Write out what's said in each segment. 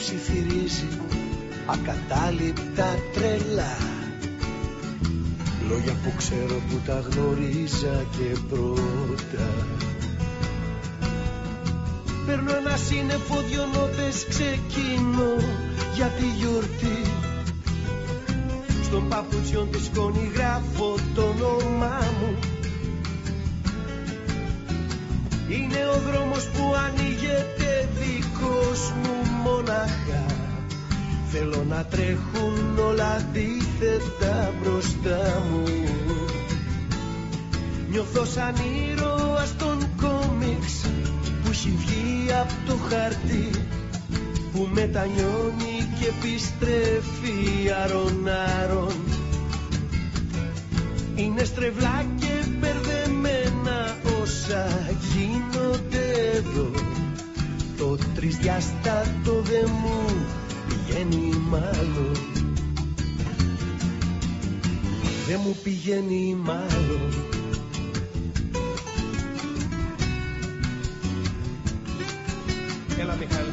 ψιθυρίζει ακατάληπτα τρελά. Λόγια που ξέρω που τα γνωρίζα και πρώτα. Παίρνω ένα σύννεφο δυο νότες ξεκινώ για τη γιορτή. Στον παπουτσιόν της σκόνη γράφω το όνομά μου. Είναι ο δρόμος που ανοίγεται δικός μου μοναχά Θέλω να τρέχουν όλα αντίθετα μπροστά μου. Νιώθω σαν ήρωα των κόμιξ που έχει βγει από το χαρτί που μετανιώνει και επιστρέφει αρον-άρον Είναι στρεβλά και μπερδεμένα όσα γίνονται εδώ Το τρισδιάστατο δεν μου πηγαίνει μάλλον. Δεν μου πηγαίνει μάλλον. Έλα Μιχάλη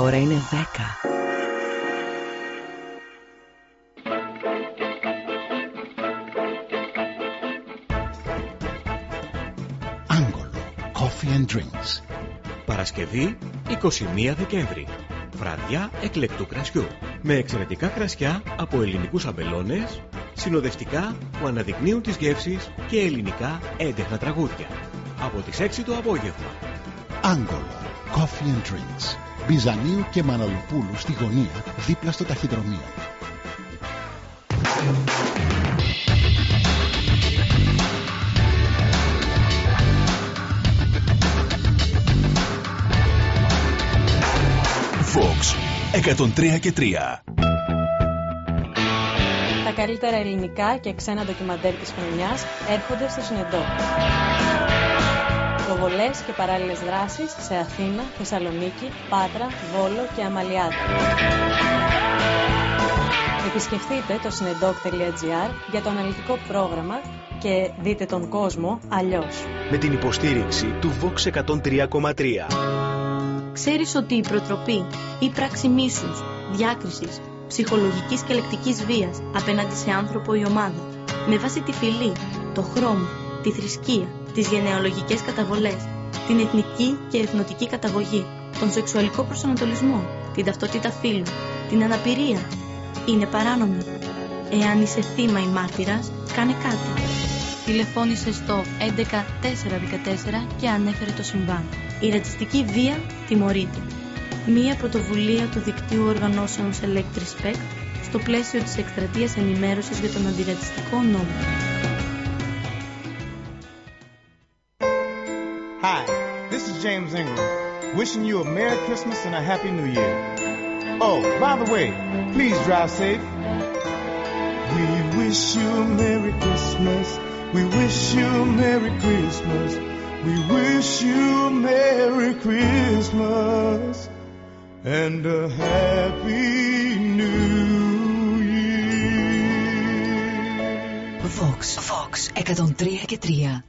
ώρα είναι 10. Άγγολο Coffee and Drinks. Παρασκευή 21 Δεκέμβρη. Βραδιά εκλεκτού κρασιού. Με εξαιρετικά κρασιά από ελληνικούς αμπελώνες, συνοδευτικά που αναδεικνύουν τις γεύσεις και ελληνικά έντεχνα τραγούδια. Από τις 6 το απόγευμα. Άγγολο Coffee and Drinks. Μπιζανίου και Μαναλοπούλου στη γωνία δίπλα στο ταχυδρομείο. Fox 103 και 3. Τα καλύτερα ελληνικά και ξένα ντοκιμαντέρ της χρονιάς έρχονται στο Συνεντό. Προβολές και παράλληλες δράσεις σε Αθήνα, Θεσσαλονίκη, Πάτρα, Βόλο και Αμαλιάδα. Επισκεφτείτε το συνεντόκ.gr για το αναλυτικό πρόγραμμα και δείτε τον κόσμο αλλιώς. Με την υποστήριξη του Vox 103,3. Ξέρεις ότι η προτροπή ή πράξη μίσους, διάκρισης, ψυχολογικής και λεκτικής βίας απέναντι σε άνθρωπο ή ομάδα, με βάση τη φυλή, το χρώμα, τη θρησκεία, τις γενεαλογικές καταβολές, την εθνική και εθνοτική καταγωγή, τον σεξουαλικό προσανατολισμό, την ταυτότητα φύλου, την αναπηρία, είναι παράνομη. Εάν είσαι θύμα ή μάρτυρας, κάνε κάτι. Τηλεφώνησε στο 11414 και ανέφερε το συμβάν. Η ρατσιστική βία τιμωρείται. Μία πρωτοβουλία του δικτύου οργανώσεων Select Respect στο πλαίσιο της εκστρατείας ενημέρωσης για τον αντιρατσιστικό νόμο. Hi, this is James Ingram, wishing you a Merry Christmas and a Happy New Year. Oh, by the way, please drive safe. We wish you a Merry Christmas. We wish you a Merry Christmas. We wish you a Merry Christmas and a Happy New Year. Vox. Vox 103 και 3.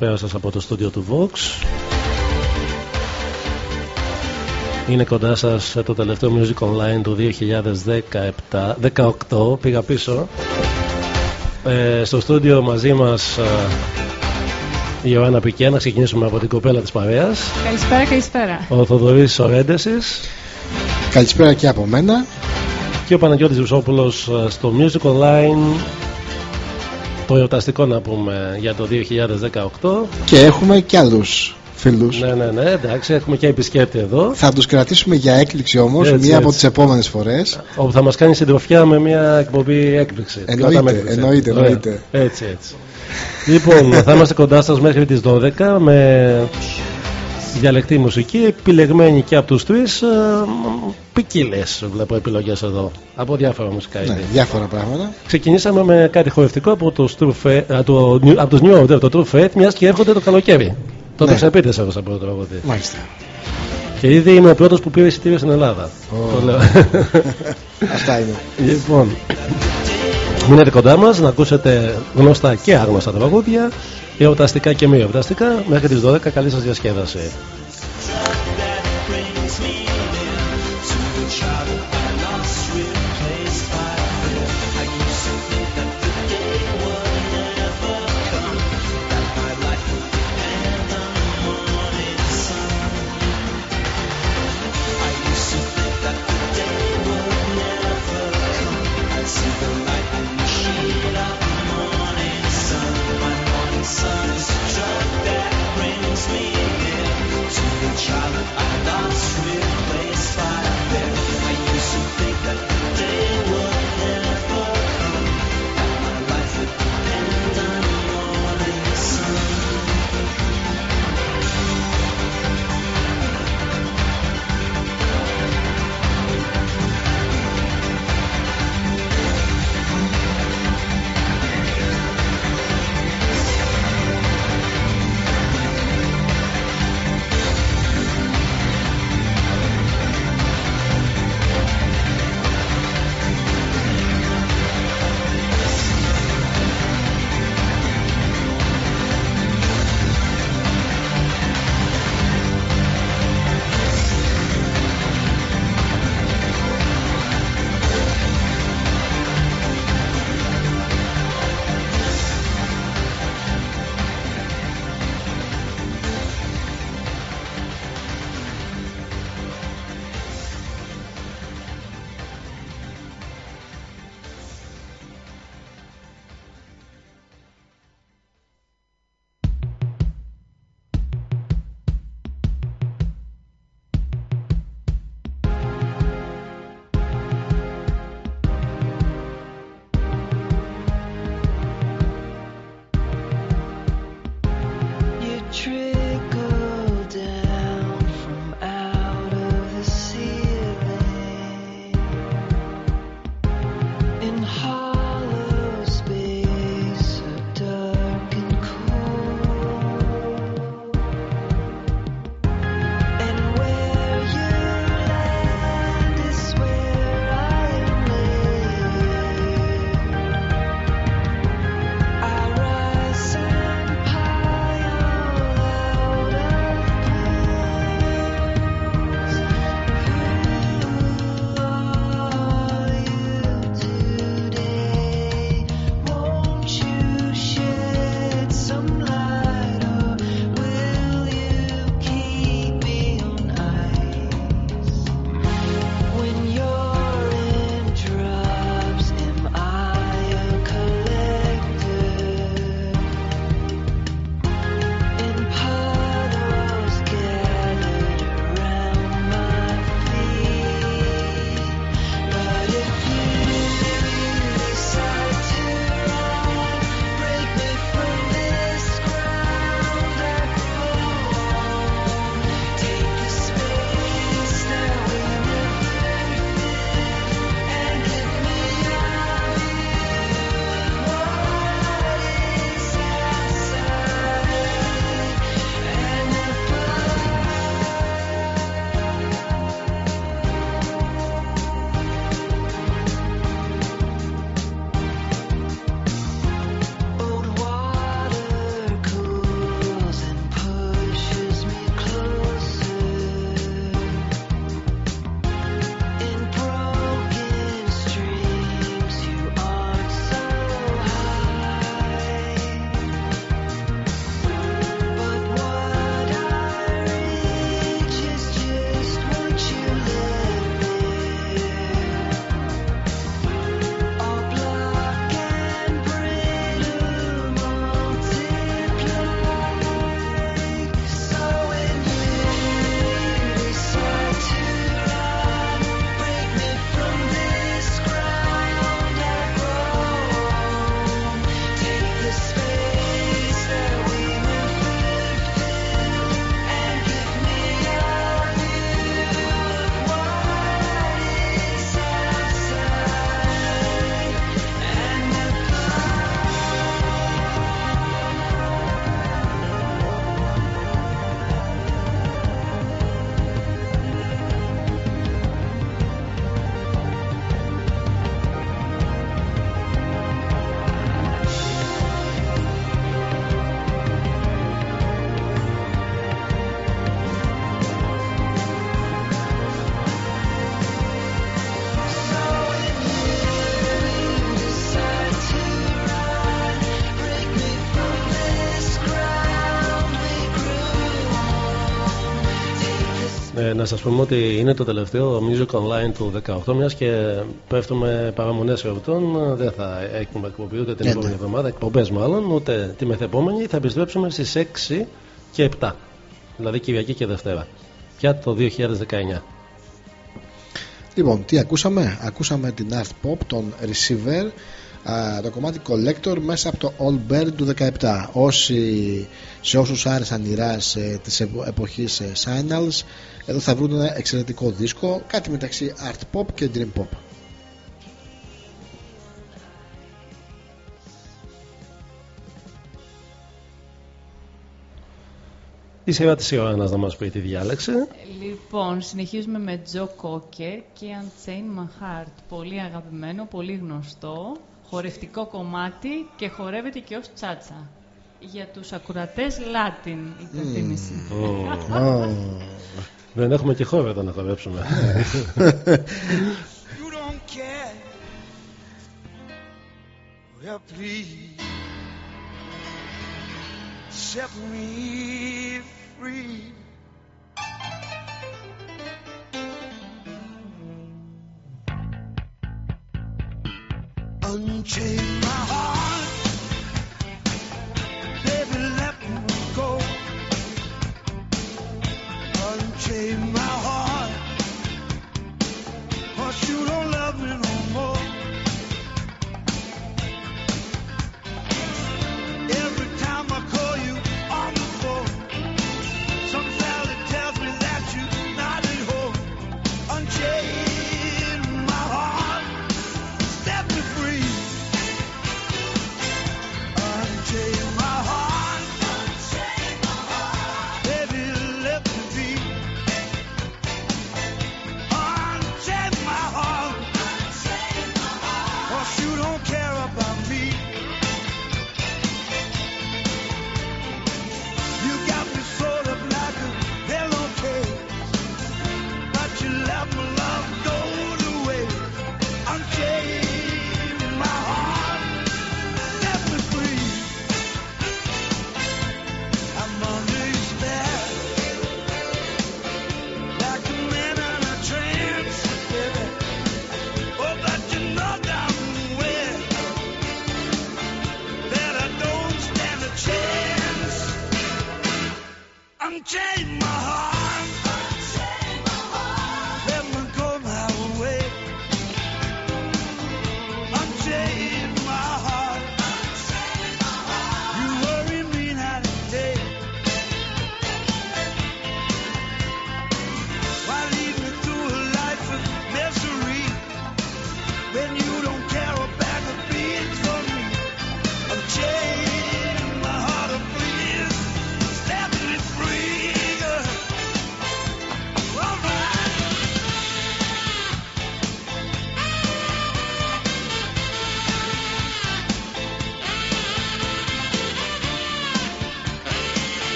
Καλησπέρα σας από το στούντιο του Vox. Είναι κοντά σας το τελευταίο Music Online του 2017 18 πήγα πίσω. Ε, Στο στούντιο μαζί μας ε, η Ιωάννα Πικέ Να ξεκινήσουμε από την κοπέλα της παρέας. Καλησπέρα, καλησπέρα. Ο Θοδωρής Ορέντεσης. Καλησπέρα και από μένα. Και ο Παναγιώτης Βουσόπουλος ε, στο Music Online το εορταστικό να πούμε για το 2018. Και έχουμε και άλλους φίλους. Ναι, ναι, ναι, εντάξει, έχουμε και επισκέπτη εδώ. Θα τους κρατήσουμε για έκπληξη όμως μία από τις επόμενες φορές. Όπου θα μας κάνει συντροφιά με μια εκπομπή έκπληξη. Εννοείται, εννοείται, εννοείται. Έτσι, έτσι. λοιπόν, θα είμαστε κοντά σας μέχρι τις 12 με διαλεκτή μουσική, επιλεγμένη και από τους τρεις. Ε, ποικίλες βλέπω επιλογές εδώ. Από διάφορα μουσικά ναι, διάφορα πράγματα. Ξεκινήσαμε με κάτι χορευτικό από, το True το, από τους New Order, το True Fate, μιας και έρχονται το καλοκαίρι. Το ναι. ξεπείτε σε αυτό το τραγούδι. Μάλιστα. Και ήδη είμαι ο πρώτος που πήρε εισιτήριο στην Ελλάδα. Oh. Το λέω. Αυτά είναι. Λοιπόν, μείνετε κοντά μας να ακούσετε γνωστά και άγνωστα τραγούδια, εορταστικά και μη εορταστικά. Μέχρι τις 12 καλή σας διασκέδαση. Να σας πούμε ότι είναι το τελευταίο Music Online του 18 μιας και πέφτουμε παραμονές εορτών. Δεν θα έχουμε εκπομπή ούτε την ναι, επόμενη ναι. εβδομάδα εκπομπές μάλλον ούτε τη μεθεπόμενη. Θα επιστρέψουμε στις 6 και 7 δηλαδή Κυριακή και Δευτέρα πια το 2019 Λοιπόν, τι ακούσαμε, ακούσαμε την Art Pop, τον Receiver το κομμάτι Collector μέσα από το All Bird του 17 όσοι, σε όσους άρεσαν οι ράς ε, της εποχής ε, Signals εδώ θα βρουν ένα εξαιρετικό δίσκο κάτι μεταξύ Art Pop και Dream Pop Η σειρά της Ιωάννας να μας πει τι διάλεξε. Λοιπόν, συνεχίζουμε με Τζο Κόκε και Unchain My Heart. Πολύ αγαπημένο, πολύ γνωστό χορευτικό κομμάτι και χορεύεται και ως τσάτσα. Για τους ακουρατές Latin υπενθύμηση. Mm. Δεν έχουμε και χώρο εδώ να χορέψουμε. You don't care. Well, please set me free. Unchain my heart. Baby, let me go. Unchain my heart. Cause you don't love me no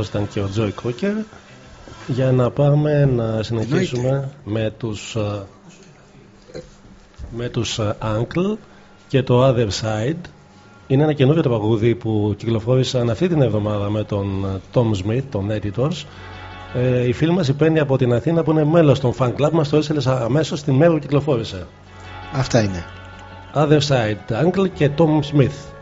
αυτό ήταν και ο Τζόι Κόκερ. Για να πάμε να συνεχίσουμε με τους ε, με τους ε, Uncle και το Other Side. Είναι ένα καινούριο τραγούδι που κυκλοφόρησαν αυτή την εβδομάδα με τον ε, Tom Smith, τον Editors. Ε, η φίλη μας η από την Αθήνα που είναι μέλος των fan club μας το έστειλε αμέσως την μέρα που κυκλοφόρησε. Αυτά είναι. Other Side, Uncle και Tom Smith.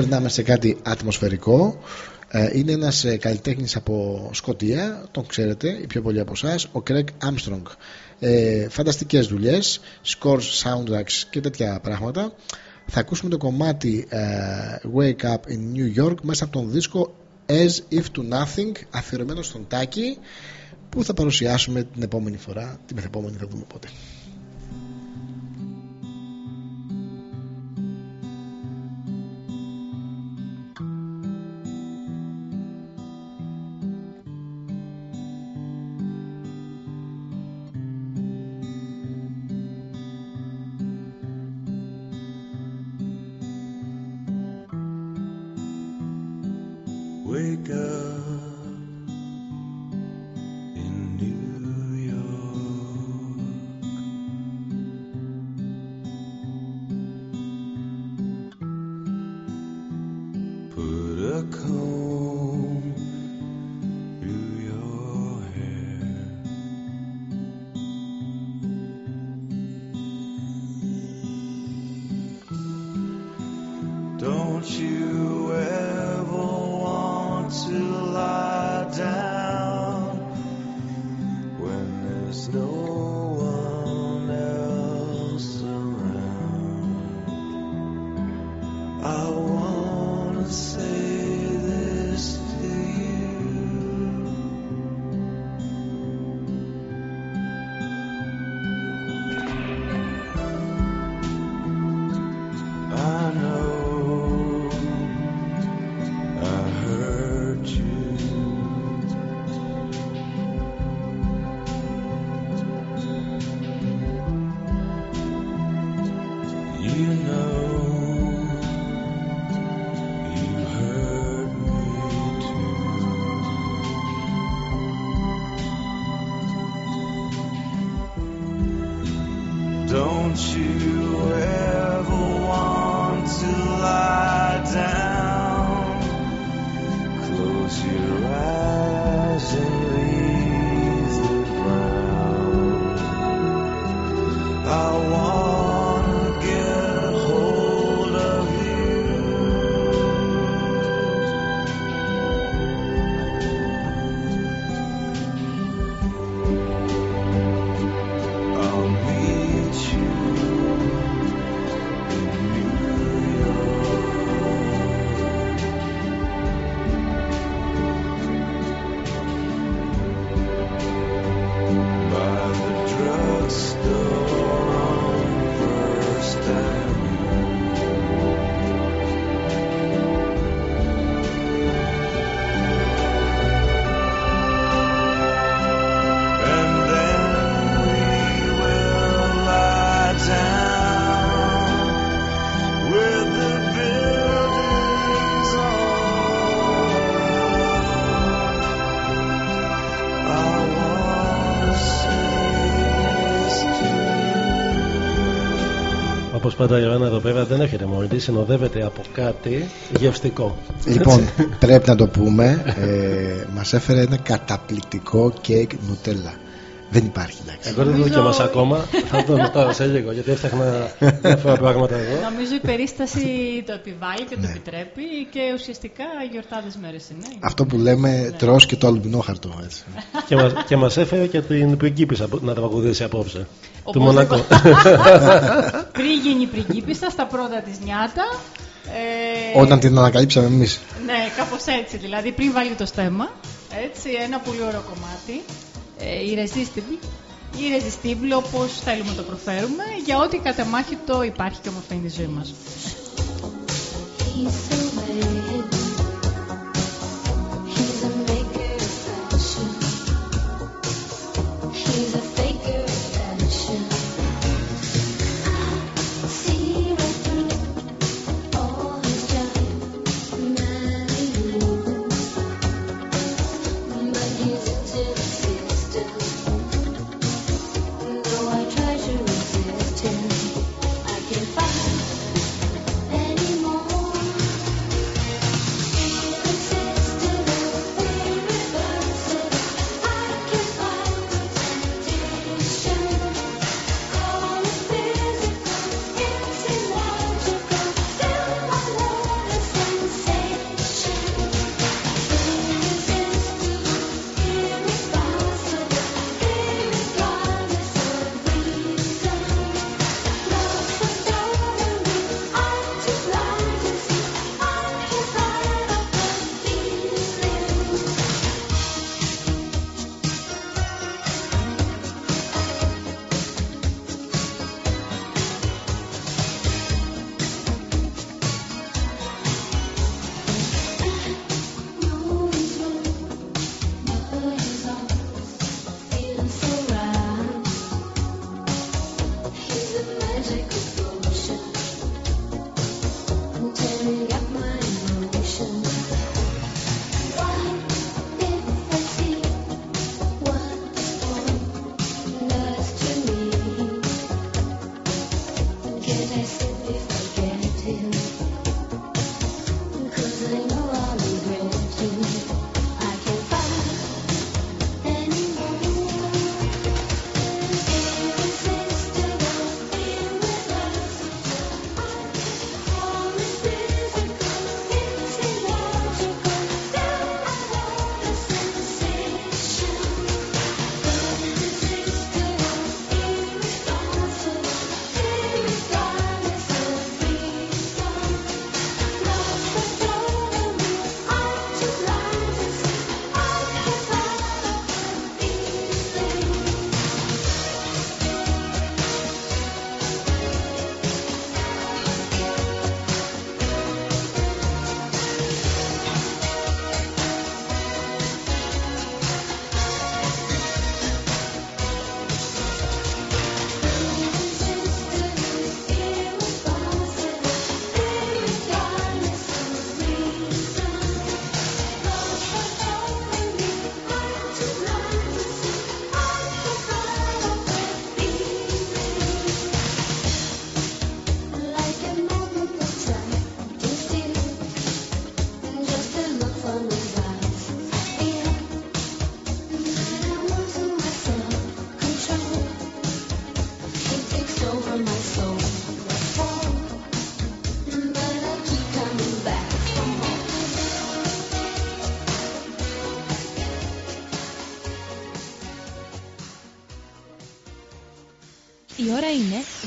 περνάμε σε κάτι ατμοσφαιρικό. Ε, είναι ένας ε, καλλιτέχνης από Σκωτία, τον ξέρετε, οι πιο πολλοί από εσάς, ο Κρέκ Armstrong. Ε, Φανταστικές δουλειές, scores, soundtracks και τέτοια πράγματα. Θα ακούσουμε το κομμάτι ε, Wake Up in New York μέσα από τον δίσκο As If To Nothing, αφιερωμένο στον Τάκη, που θα παρουσιάσουμε την επόμενη φορά, την μεθεπόμενη θα δούμε πότε. Πάντα η Ιωάννα εδώ πέρα δεν έρχεται μόνη τη, συνοδεύεται από κάτι γευστικό. Λοιπόν, Έτσι. πρέπει να το πούμε. Ε, Μας έφερε ένα καταπληκτικό κέικ νουτέλα. Δεν υπάρχει, εντάξει. Εγώ δεν το Νομίζω- δοκίμασα ακόμα. Θα το μετά σε λίγο γιατί έφτιαχνα διάφορα πράγματα εδώ. Νομίζω η περίσταση το επιβάλλει και Ναι. το επιτρέπει και ουσιαστικά οι γιορτάδες μέρες είναι. Αυτό που λέμε τρως και το αλουμινόχαρτο. Έτσι. και, μας, και μας έφερε και την πριγκίπισσα που- να τραγουδήσει απόψε. Του Οπωσδήποτε. Μονακό. Πριν γίνει η πριγκίπισσα στα πρώτα της νιάτα. ε, Όταν την ανακαλύψαμε εμείς. Ναι, κάπως έτσι δηλαδή, πριν βάλει το στέμα. Έτσι, ένα πολύ ωραίο κομμάτι. Ε, irresistible. Irresistible όπως θέλουμε το προφέρουμε, για ό,τι κατεμάχητο υπάρχει και ομορφαίνει στη ζωή μας.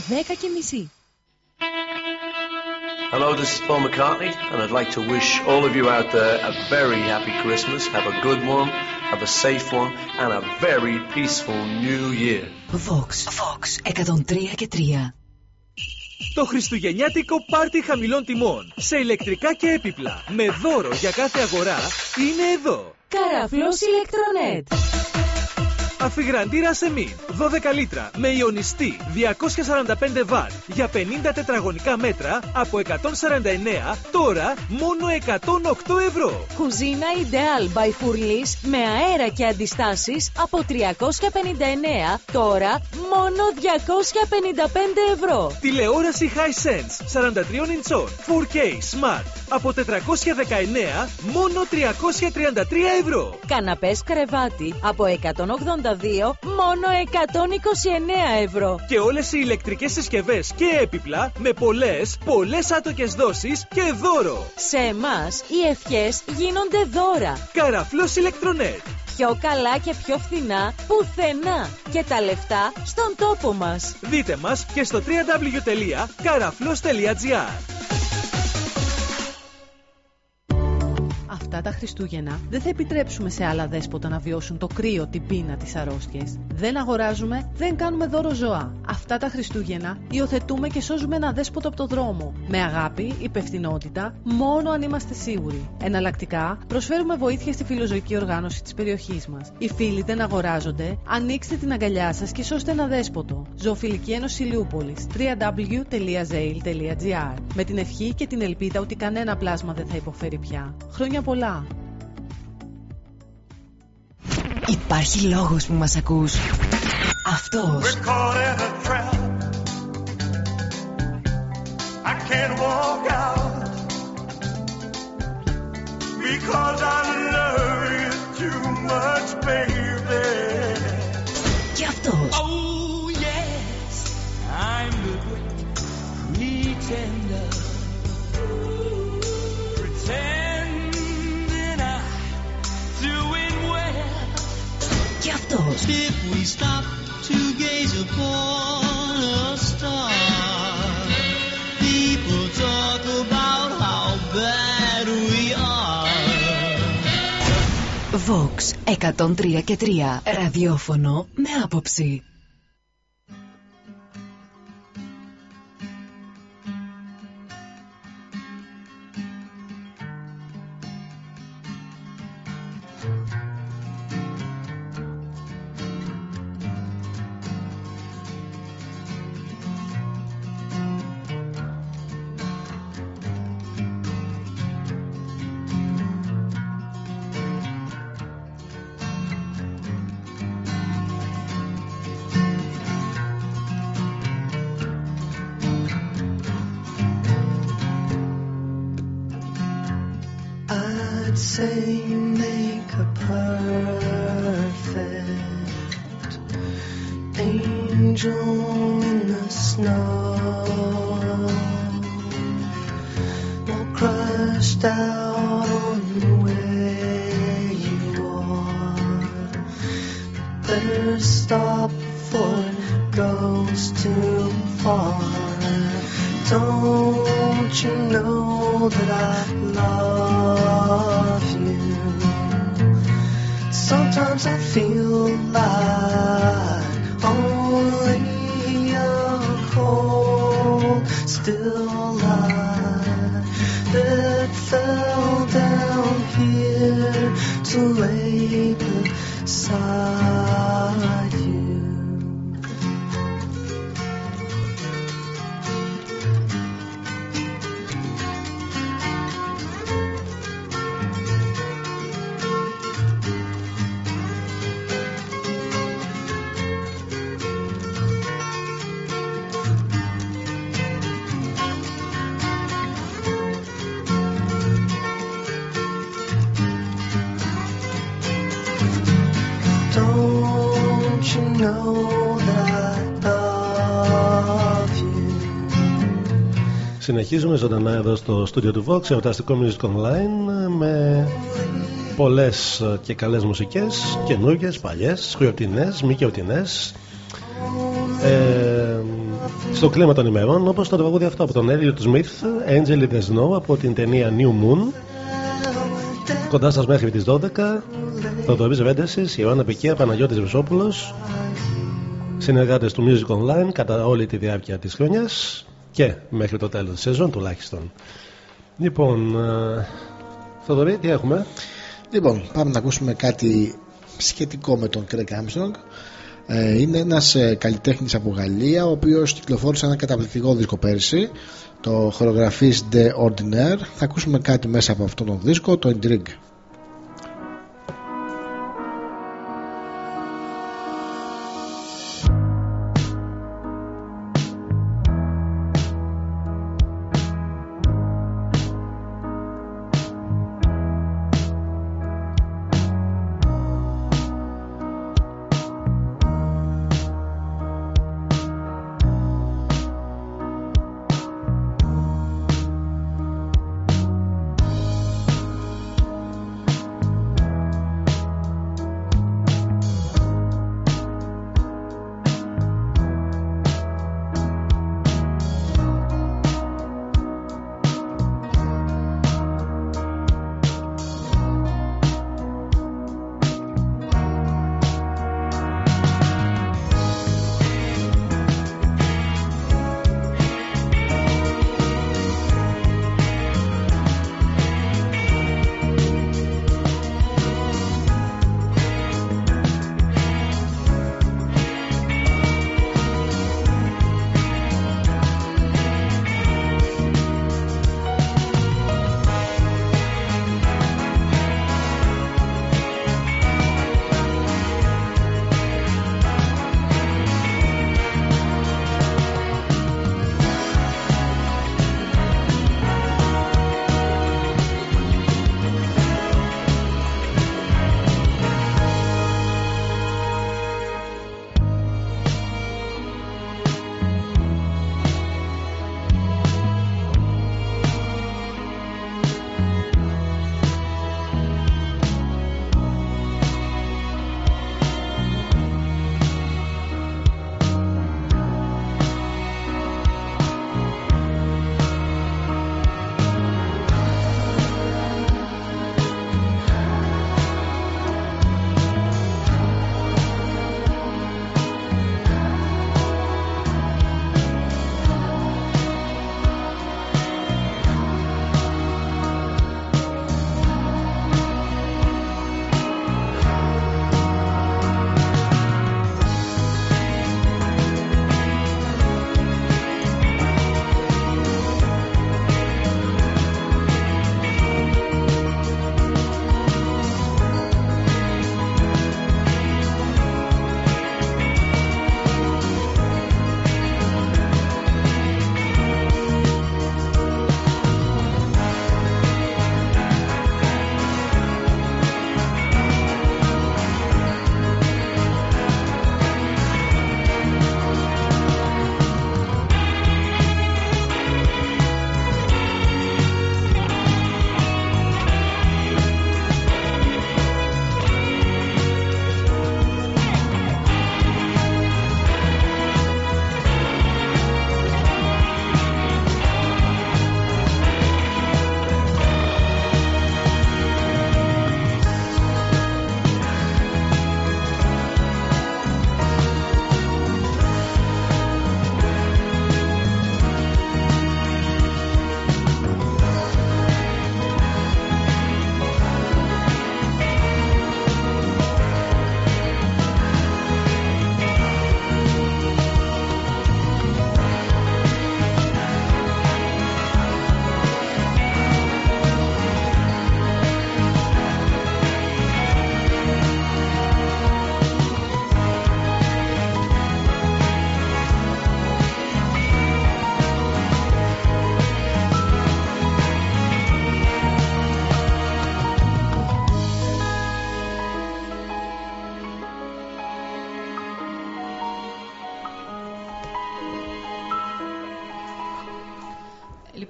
10 και μισή. Hello, this is Paul McCartney, and I'd like to wish all of you out there a very happy Christmas. Have a good one, have a safe one, and a very peaceful new year. Vox, Vox 103 και 3. Το Χριστουγεννιάτικο πάρτι χαμηλών τιμών σε ηλεκτρικά και έπιπλα με δώρο για κάθε αγορά είναι εδώ. Καραφλός ηλεκτρονέτ. Αφιγραντήρα σεμίν 12 λίτρα με ιονιστή 245 βατ για 50 τετραγωνικά μέτρα από 149 τώρα μόνο 108 ευρώ. Κουζίνα Ideal by Furlis με αέρα και αντιστάσεις από 359 τώρα μόνο 255 ευρώ. Τηλεόραση Hisense 43 ιντσών 4K Smart από 419 μόνο 333 ευρώ. Καναπές κρεβάτι από 182 μόνο 129 ευρώ. Και όλες οι ηλεκτρικές συσκευές και έπιπλα με πολλές, πολλές άτοκες δόσεις και δώρο. Σε εμάς οι ευχές γίνονται δώρα. Καραφλός ηλεκτρονέτ. Πιο καλά και πιο φθηνά πουθενά. Και τα λεφτά στον τόπο μας. Δείτε μας και στο www.karaflos.gr Αυτά τα Χριστούγεννα δεν θα επιτρέψουμε σε άλλα δέσποτα να βιώσουν το κρύο, την πείνα, τις αρρώστιες. Δεν αγοράζουμε, δεν κάνουμε δώρο ζώα. Αυτά τα Χριστούγεννα υιοθετούμε και σώζουμε ένα δέσποτο από το δρόμο. Με αγάπη, υπευθυνότητα, μόνο αν είμαστε σίγουροι. Εναλλακτικά, προσφέρουμε βοήθεια στη φιλοζωική οργάνωση της περιοχής μας. Οι φίλοι δεν αγοράζονται, ανοίξτε την αγκαλιά σας και σώστε ένα δέσποτο. Ζωοφιλική Ένωση Λιούπολης www.zail.gr Με την ευχή και την ελπίδα ότι κανένα πλάσμα δεν θα υποφέρει πια. Χρόνια Υπάρχει λόγος που μας ακούει. Αυτός. Σκότσε τα Και αυτός. Και αυτός. If we stop to gaze upon a star, people talk about how bad we are. Vox 103 και 3. Ραδιόφωνο με άποψη. Συνεχίζουμε ζωντανά εδώ στο στούντιο του Vox, εορταστικό Music Online με πολλές και καλές μουσικές, καινούργιες, παλιές, χιωτινές, μη χιωτινές. Ε, στο κλίμα των ημερών όπως το τραγούδι αυτό από τον Elliot Smith Angel in the Snow από την ταινία New Moon κοντά σας μέχρι τις 12 Θοδωρής Βέντεσης, Ιωάννα Πικία, Παναγιώτης Βεσόπουλος συνεργάτες του Music Online κατά όλη τη διάρκεια της χρονιάς και μέχρι το τέλος της σεζόν τουλάχιστον λοιπόν ε, Θοδωρή τι έχουμε; Λοιπόν, πάμε να ακούσουμε κάτι σχετικό με τον Craig Armstrong. Ε, είναι ένας ε, καλλιτέχνης από Γαλλία, ο οποίος κυκλοφόρησε ένα καταπληκτικό δίσκο πέρσι, το χορογραφής The Ordinaire. Θα ακούσουμε κάτι μέσα από αυτόν τον δίσκο, το Intrigue.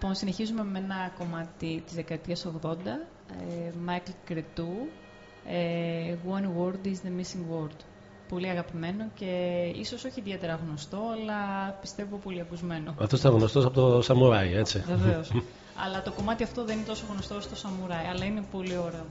Λοιπόν, συνεχίζουμε με ένα κομμάτι της δεκαετίας 80, ε, Michael Cretu, ε, One Word is the Missing Word. πολύ αγαπημένο και ίσως όχι ιδιαίτερα γνωστό, αλλά πιστεύω πολύ ακουσμένο. Αυτός ήταν γνωστός από το Σαμουράι, έτσι. Βεβαίως. αλλά το κομμάτι αυτό δεν είναι τόσο γνωστό στο Σαμουράι, αλλά είναι πολύ ωραίο.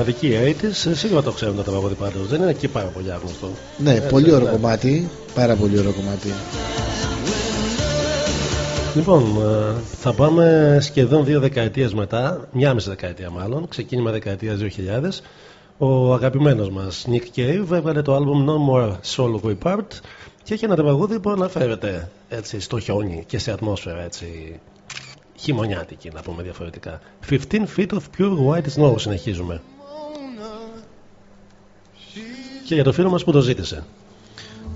Οι φανατικοί 80s σίγουρα το ξέρουν το τραγούδι πάντως. Δεν είναι και πάρα πολύ άγνωστο. Ναι, Έτσι, πολύ ωραίο ναι. κομμάτι. Πάρα πολύ ωραίο κομμάτι. Λοιπόν, ε, θα πάμε σχεδόν δύο δεκαετίες μετά, μια μισή δεκαετία μάλλον, ξεκίνημα δεκαετίας 2000. Ο αγαπημένος μας Nick Cave έβγαλε το album No More Soul We Part και έχει ένα τραγούδι που αναφέρεται έτσι στο χιόνι και σε ατμόσφαιρα έτσι χειμωνιάτικη να πούμε διαφορετικά. 15 feet of pure white snow συνεχίζουμε. Και για το φίλο μας που το ζήτησε.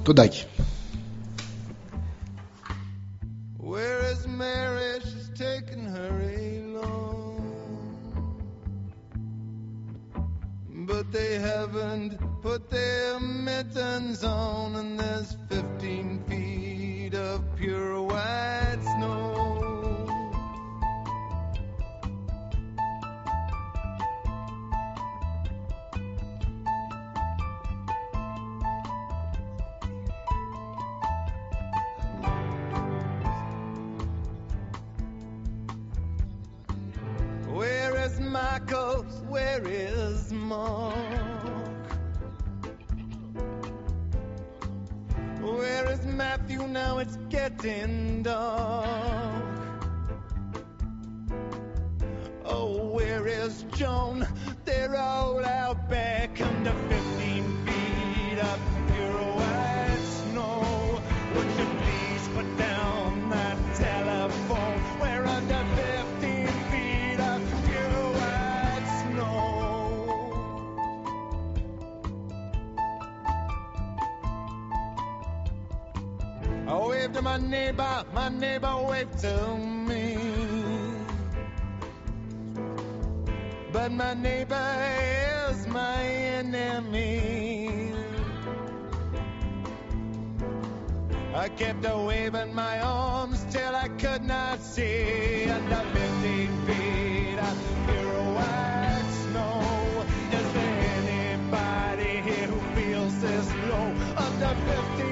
Τον Τάκη. Where is Mary? She's taking her along. But they haven't put their mittens on, and there's 15 feet of pure white snow. Where is Michael? Where is Mark? Where is Matthew? Now it's getting dark. Oh, where is Joan? They're all out back under 15 to my neighbor, my neighbor waved to me. but my neighbor is my enemy. I kept a waving my arms till I could not see. Under 15 feet pure white snow. Is there anybody here who feels this low? Under 15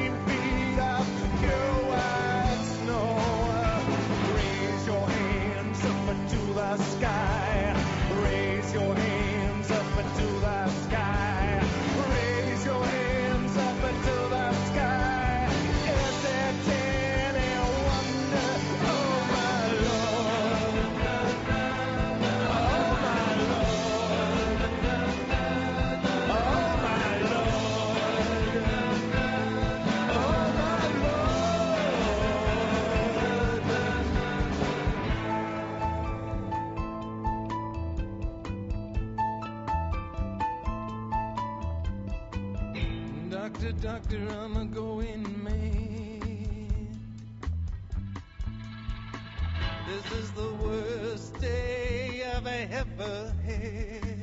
Doctor, I'm a going man. This is the worst day I've ever had.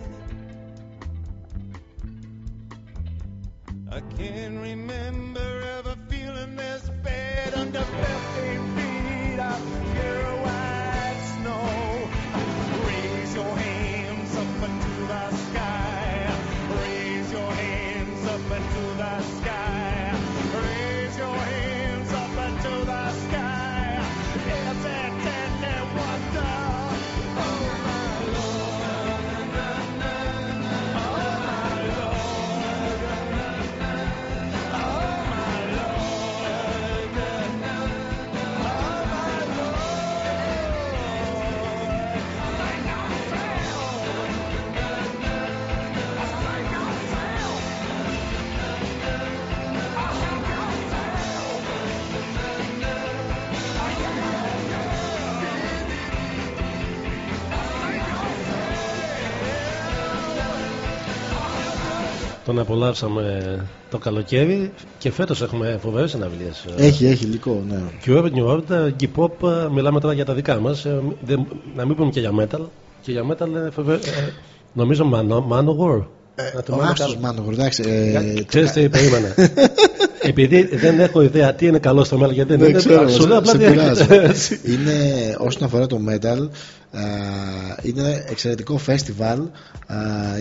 I can't remember ever feeling this bad under 15 Τον απολαύσαμε το καλοκαίρι και φέτος έχουμε φοβερές συναυλίες. Έχει, έχει υλικό, ναι. Cure, New Order, Gip Pop, ε, μιλάμε τώρα για τα δικά μας. Να μην πούμε και για metal. Και για metal είναι φοβερό. ε, Νομίζω Mano- Manowar. Να το Ο μάθω Άστος καλά. Μάνογορ, εντάξει. ε, Ξέρεις τι περίμενα. Επειδή δεν έχω ιδέα τι είναι καλό στο metal, γιατί δεν Δεν είναι. ξέρω, Σου λέω απλά σε τι πειράζει. έρχεται. είναι, όσον αφορά το metal, α, είναι εξαιρετικό φεστιβάλ. Α,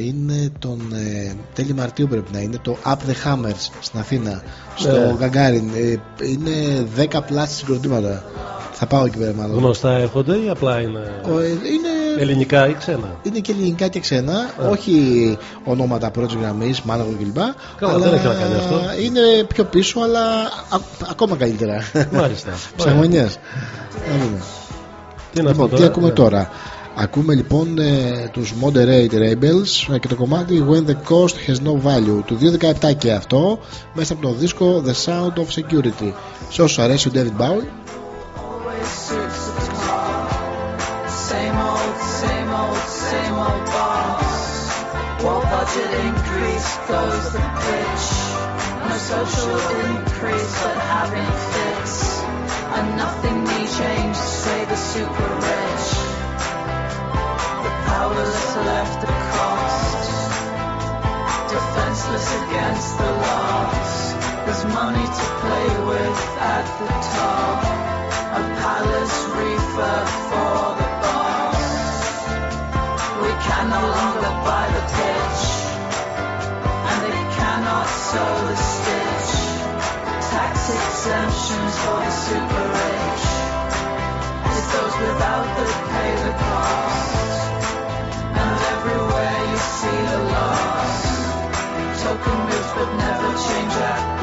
είναι τον ε, τέλη Μαρτίου πρέπει να είναι το Up the Hammers στην Αθήνα, στο Ναι. Γκαγκάριν. Ε, είναι 10 πλάσια συγκροτήματα. Θα πάω εκεί πέρα μάλλον. Γνωστά έρχονται ή απλά είναι Ο, ε, είναι, ελληνικά ή ξένα; είναι και ελληνικά και ξένα, Α. όχι ονόματα πρώτης γραμμής, Μάναγο κλπ. Καλά, δεν έχει να κάνει αυτό. Είναι πιο πίσω, αλλά α- ακόμα καλύτερα. Μάλιστα. Ψαγμονιές. Να δούμε. Τι είναι λοιπόν, αυτό τι τώρα; ακούμε Ναι. τώρα. Ακούμε λοιπόν ε, τους Moderate Rebels ε, και το κομμάτι When the Cost Has No Value του 2017 και αυτό μέσα από το δίσκο The Sound of Security. Σε όσους αρέσει ο David Bowie goes the pitch. No social increase but having fix. And nothing need change to the super rich. The powerless are left at cost. Defenseless against the loss. There's money to play with at the top. A palace refurb for the boss. We can no longer buy the pitch, sew the stitch. Tax exemptions for the super rich. It's those without that pay the cost. And everywhere you see the loss. Token moves but never change at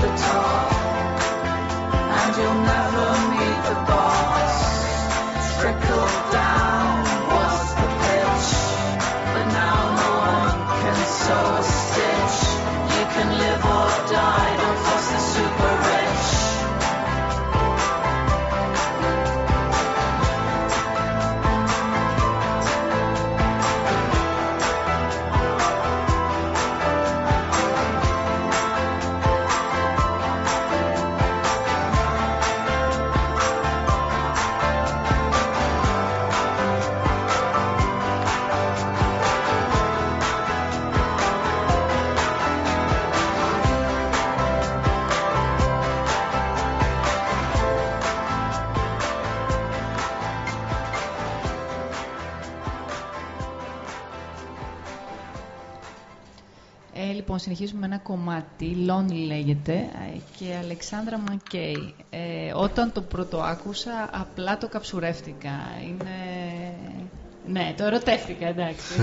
Λοιπόν, συνεχίζουμε με ένα κομμάτι, Lonely λέγεται, ε, και Αλεξάνδρα Μακέι. Ε, όταν το πρώτο άκουσα, απλά το καψουρεύτηκα. Είναι... Ναι, το ερωτεύτηκα, εντάξει.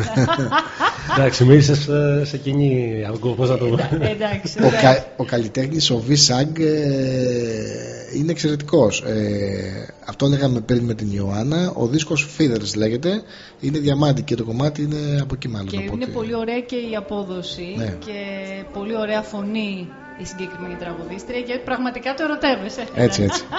Εντάξει, μίλησες σε, σε κοινή αγκό, πώς να το πω. Εντά- εντάξει, ο, εντάξει. κα, ο καλλιτέχνης, ο Βίσαγκ είναι εξαιρετικός ε, αυτό λέγαμε πριν με την Ιωάννα ο δίσκος Feathers λέγεται είναι διαμάντη και το κομμάτι είναι από εκεί μάλλον Και από είναι ό,τι- πολύ ωραία και η απόδοση Ναι. και πολύ ωραία φωνή η συγκεκριμένη τραγουδίστρια και πραγματικά το ερωτεύεσαι. έτσι έτσι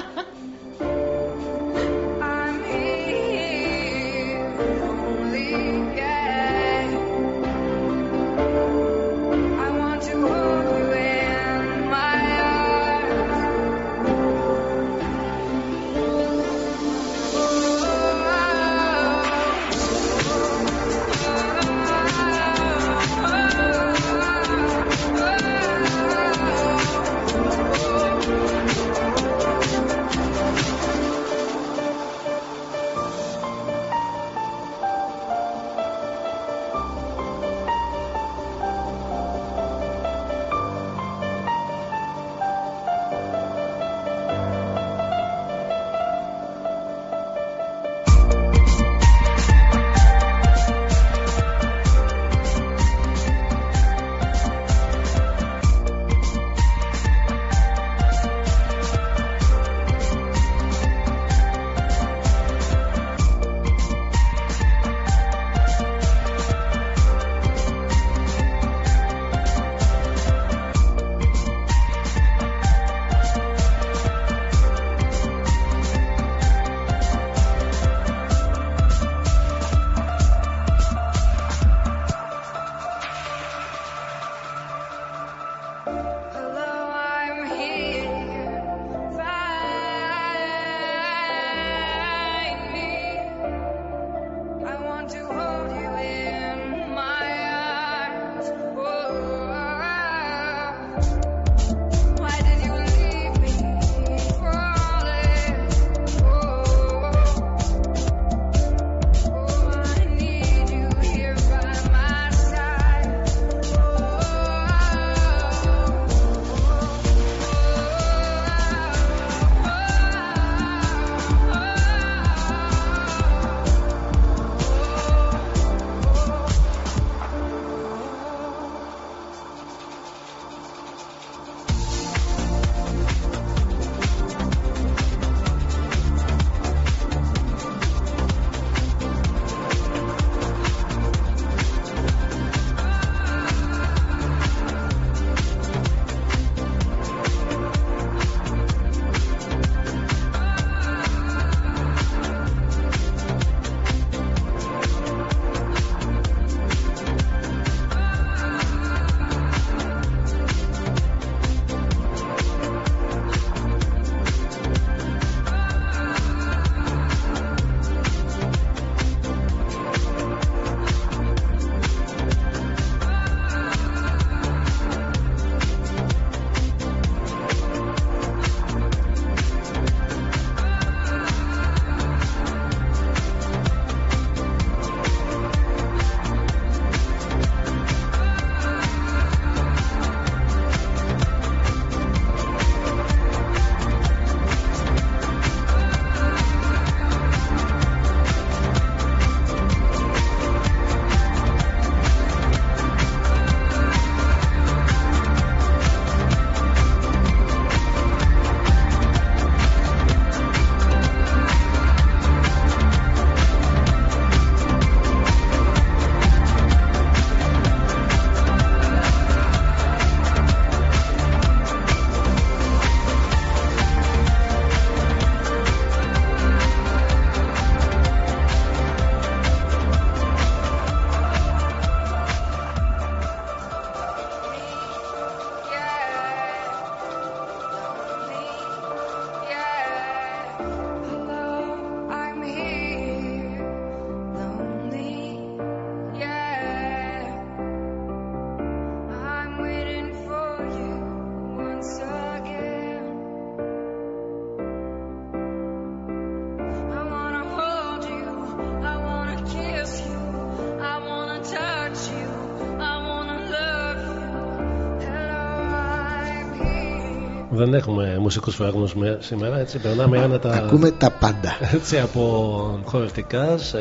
Δεν έχουμε μουσικούς φραγμούς με- σήμερα, έτσι περνάμε άνετα Ακούμε τα πάντα. έτσι από χορευτικά σε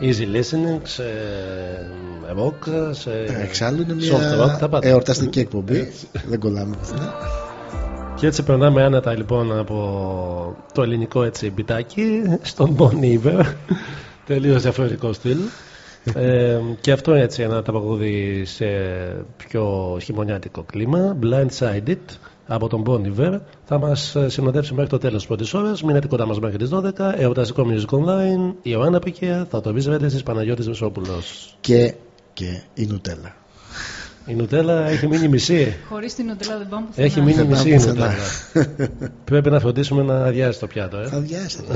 easy listening, σε rock, σε Εξάλλου είναι soft rock, τα μια πάντα. εορταστική εκπομπή. Δεν κολλάμε πουθενά. Και έτσι περνάμε άνετα λοιπόν από το ελληνικό έτσι μπιτάκι στον Bon Iver. Τελείως διαφορετικό στυλ. ε, και αυτό έτσι ένα τραγούδι σε πιο χειμωνιάτικο κλίμα. Blindsided από τον Bon Iver. Θα μας ε, συνοδεύσει μέχρι το τέλος της πρώτης ώρας. Μείνετε κοντά μας μέχρι τις 12. Εορταστικό Music Online. Η Ιωάννα Πικέα. Θα το βρίσκεται στις Παναγιώτης Μεσόπουλος. Και, και η Νουτέλα. Η Νουτέλα έχει μείνει μισή. Χωρίς την Νουτέλα δεν πάμε πουθενά. Έχει μείνει Δεν μισή η πάμε Νουτέλα. Πρέπει να φροντίσουμε να αδειάσει το πιάτο. Ε. Θα αδειάσει.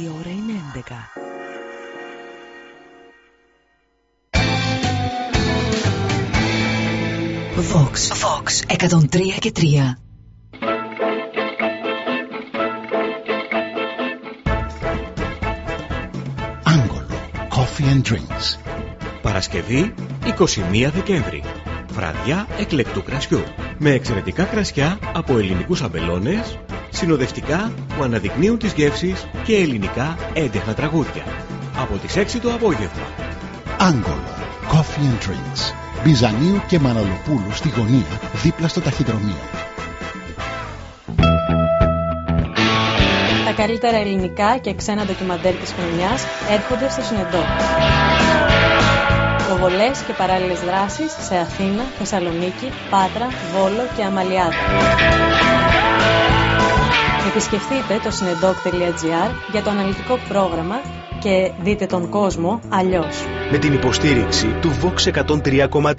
Η ώρα είναι 11. Vox, Vox 103 και 3. Άγγολο Coffee and Drinks. Παρασκευή 21 Δεκέμβρη. Βραδιά εκλεκτού κρασιού. Με εξαιρετικά κρασιά από ελληνικούς αμπελώνες, συνοδευτικά που αναδεικνύουν τις γεύσεις και ελληνικά έντεχνα τραγούδια. Από τις 6 το απόγευμα. Άγγολο Coffee and Drinks. Μπιζανίου και Μαναλοπούλου στη γωνία δίπλα στο ταχυδρομείο. Τα καλύτερα ελληνικά και ξένα ντοκιμαντέρ της χρονιάς έρχονται στο Συνεντό. Προβολές και παράλληλες δράσεις σε Αθήνα, Θεσσαλονίκη, Πάτρα, Βόλο και Αμαλιάδα. Επισκεφτείτε το συνεντόκ.gr για το αναλυτικό πρόγραμμα και δείτε τον κόσμο αλλιώς. Με την υποστήριξη του Vox 103,3.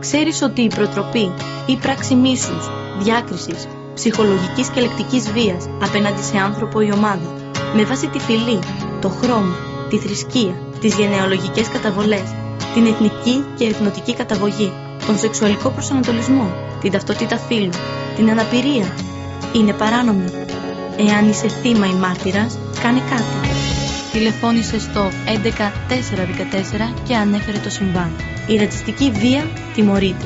Ξέρεις ότι η προτροπή ή πράξη μίσους, διάκρισης, ψυχολογικής και λεκτικής βίας απέναντι σε άνθρωπο ή ομάδα, με βάση τη φυλή, το χρώμα, τη θρησκεία, τις γενεαλογικές καταβολές, την εθνική και εθνοτική καταγωγή, τον σεξουαλικό προσανατολισμό, την ταυτότητα φύλου, την αναπηρία, είναι παράνομη. Εάν είσαι θύμα ή μάρτυρας, κάνε κάτι. Τηλεφώνησε στο 11414 και ανέφερε το συμβάν. Η ρατσιστική βία τιμωρείται.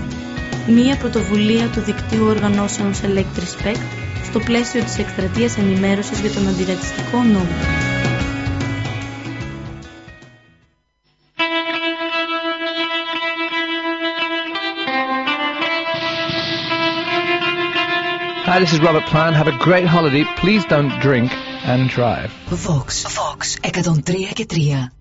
Μία πρωτοβουλία του δικτύου οργανώσεων Select Respect στο πλαίσιο της εκστρατείας ενημέρωσης για τον αντιρατσιστικό νόμο. Hi, this is Robert Plant. Have a great holiday. Please don't drink and drive. Vox, Vox 103 και 3.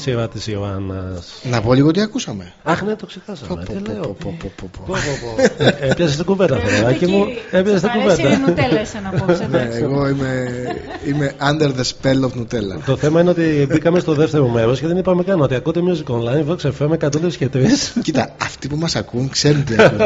σειρά της Ιωάννας. Να πω λίγο τι ακούσαμε. Αχ, ναι, το ξεχάσαμε. Πω, Τι πω, λέω. πω, πω, πω, πω, πω. Πω, πω, πω. Ε, Έπιασες την κουβέντα, Θεοδωράκη μου. Έπιασες την Αρέσει η κουβέντα. νουτέλα εσένα απόψε. Ναι, εντάξει. εγώ είμαι, είμαι under the spell of Nutella. Το θέμα είναι ότι μπήκαμε στο δεύτερο μέρος και δεν είπαμε καν ότι ακούτε Music Online, Vox FM 103 και 3. Κοίτα, αυτοί που μας ακούν ξέρουν τι ακούν.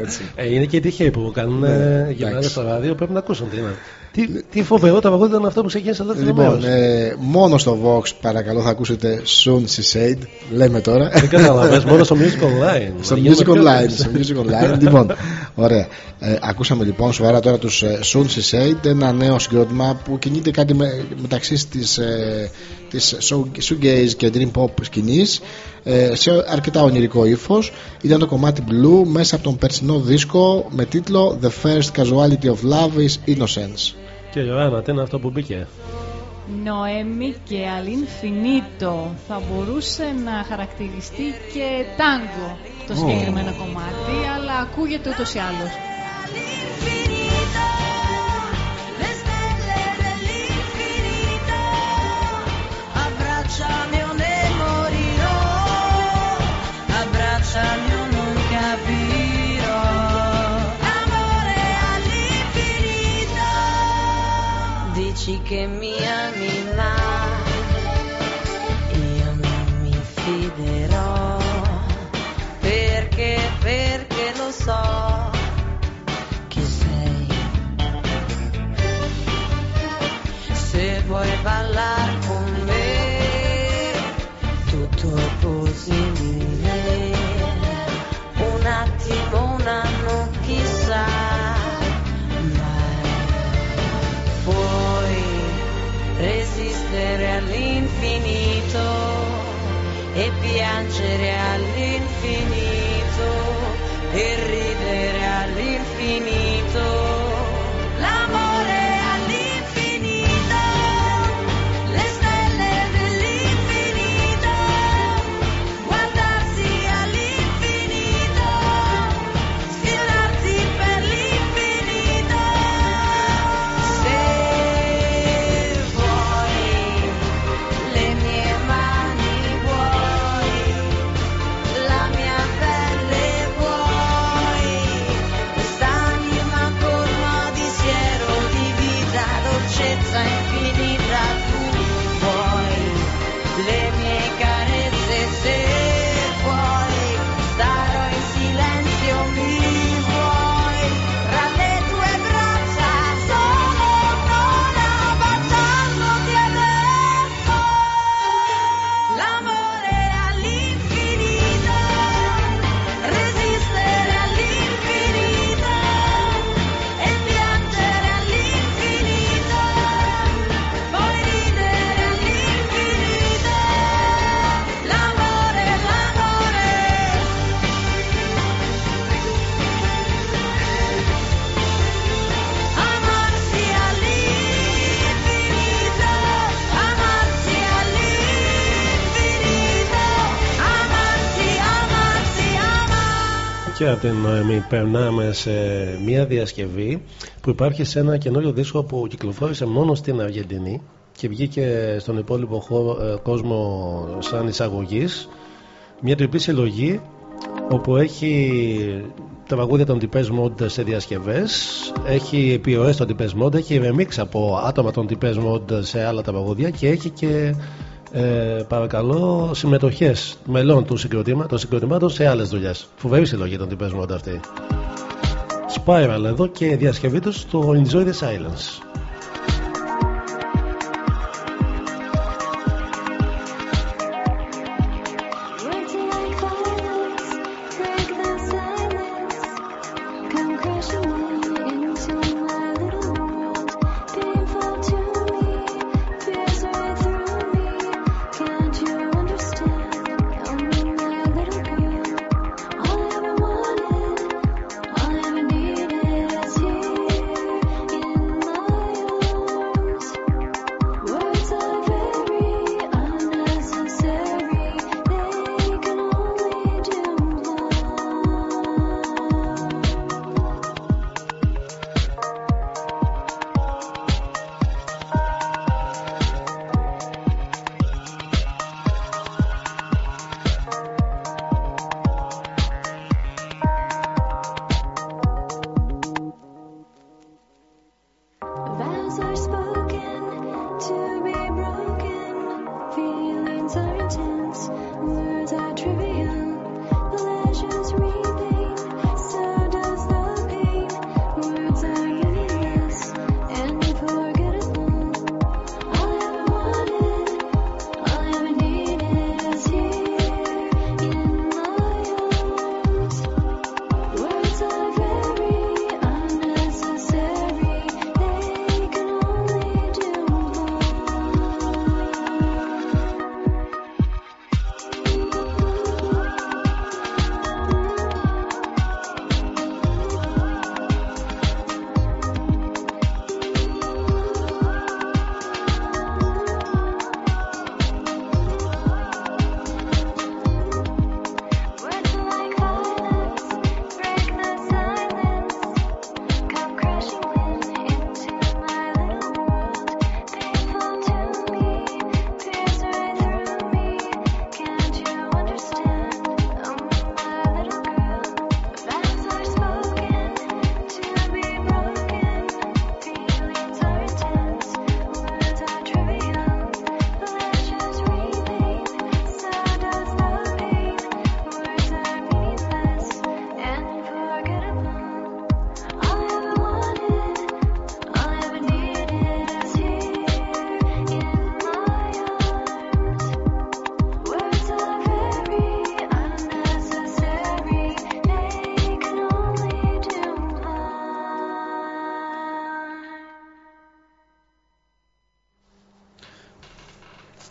Έτσι. Ε, είναι και οι τυχαίοι που κάνουν Ναι, ε, γυρνάνε εντάξει. στο ράδιο, πρέπει να ακούσουν τι είναι. Τι, τι φοβερό τραγούδι ήταν αυτό που ξεκίνησε το δεύτερο Λοιπόν, μέρο. ε, μόνο στο Vox παρακαλώ θα ακούσετε Soon She Said. Λέμε τώρα. Δεν καταλαβαίνεις, μόνο στο Music Online. στο Να γίνουμε Music πιο Online. καλοί. στο Music Online. λοιπόν, ωραία. Ε, ακούσαμε λοιπόν σοβαρά τώρα τους ε, Soon She Said, ένα νέο συγκρότημα που κινείται κάτι με, μεταξύ της, ε, της show- shoegaze και dream pop σκηνής ε, σε αρκετά ονειρικό ύφος. Ήταν το κομμάτι Blue μέσα από τον περσινό δίσκο με τίτλο The First Casualty of Love is Innocence. Και Ιωάννα, τι είναι αυτό που μπήκε. Νοέμι και Αλίν Φινίτο θα μπορούσε να χαρακτηριστεί και τάγκο το Ω. συγκεκριμένο κομμάτι, αλλά ακούγεται ούτως ή άλλως. Abbracciami she gave me a Yeah. Την Νοεμή περνάμε σε μια διασκευή που υπάρχει σε ένα καινούριο δίσκο που κυκλοφόρησε μόνο στην Αργεντινή και βγήκε στον υπόλοιπο χώρο- ε, κόσμο σαν εισαγωγής. Μια τριπλή συλλογή όπου έχει τραγούδια των Depeche Mode σε διασκευές έχει επιρροές των Depeche Mode έχει remix από άτομα των Depeche Mode σε άλλα τραγούδια και έχει και ε, παρακαλώ συμμετοχές μελών του συγκροτήμα, των συγκροτημάτων σε άλλες δουλειές. Φοβερή συλλογή των Depeche Mode αυτή. Spiral εδώ και διασκευή τους στο Enjoy the Silence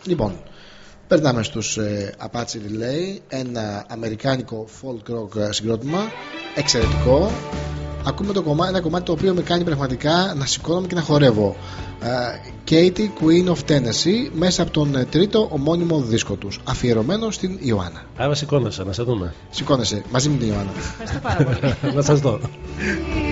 Λοιπόν, περνάμε στους ε, Apache Relay, ένα αμερικάνικο folk rock ε, συγκρότημα, εξαιρετικό. Ακούμε το κομμάτι, ένα κομμάτι το οποίο με κάνει πραγματικά να σηκώνομαι και να χορεύω. Ε, Katie Queen of Tennessee, μέσα από τον ε, τρίτο ομώνυμο δίσκο τους, αφιερωμένο στην Ιωάννα. Άρα σηκώνεσαι, να σε δούμε. Σηκώνεσαι, μαζί με την Ιωάννα. Ευχαριστώ πάρα πολύ. να σας δω.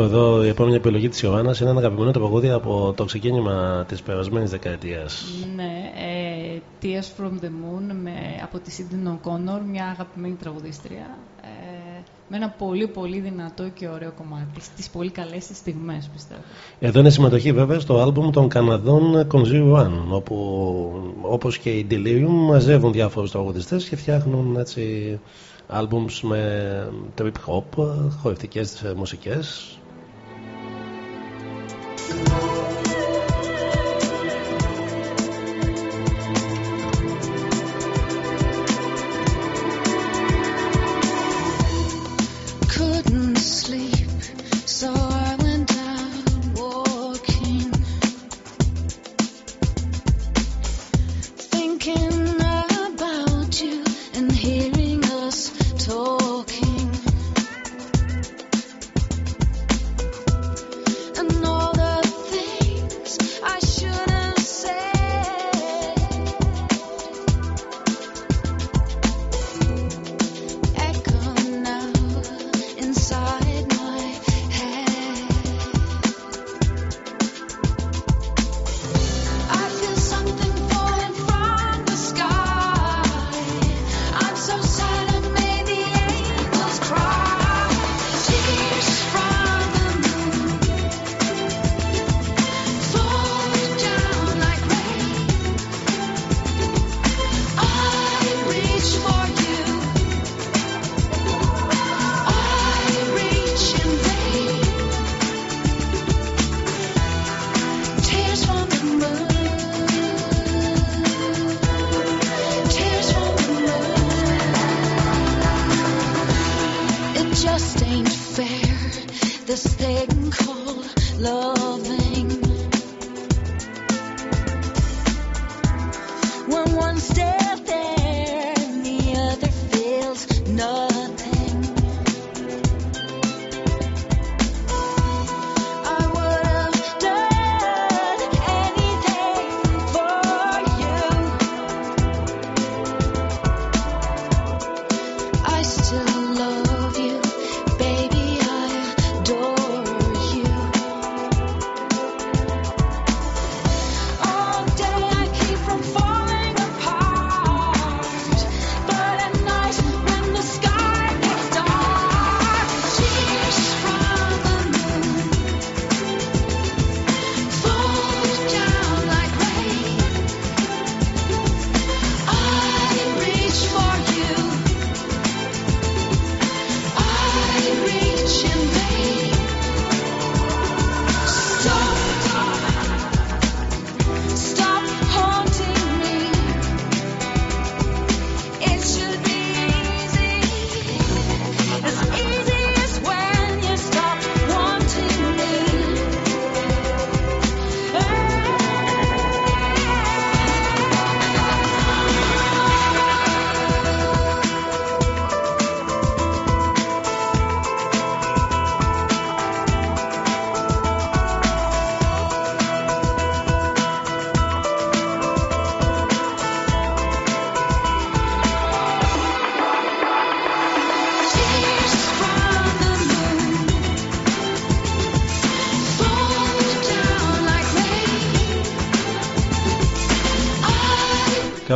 Βλέπω εδώ η επόμενη επιλογή της Ιωάννας είναι ένα αγαπημένο τραγούδι από το ξεκίνημα της περασμένης δεκαετίας. Ναι, ε, Tears from the Moon με, από τη Sidney O'Connor, μια αγαπημένη τραγουδίστρια. Ε, με ένα πολύ πολύ δυνατό και ωραίο κομμάτι. Στις πολύ καλές τις στιγμές πιστεύω. Εδώ είναι συμμετοχή βέβαια στο άλμπουμ των Καναδών Conzero One όπου όπως και οι Delirium μαζεύουν διάφορους τραγουδιστές και φτιάχνουν έτσι άλμπουμς με trip hop, χορευτικές μουσικές Lord.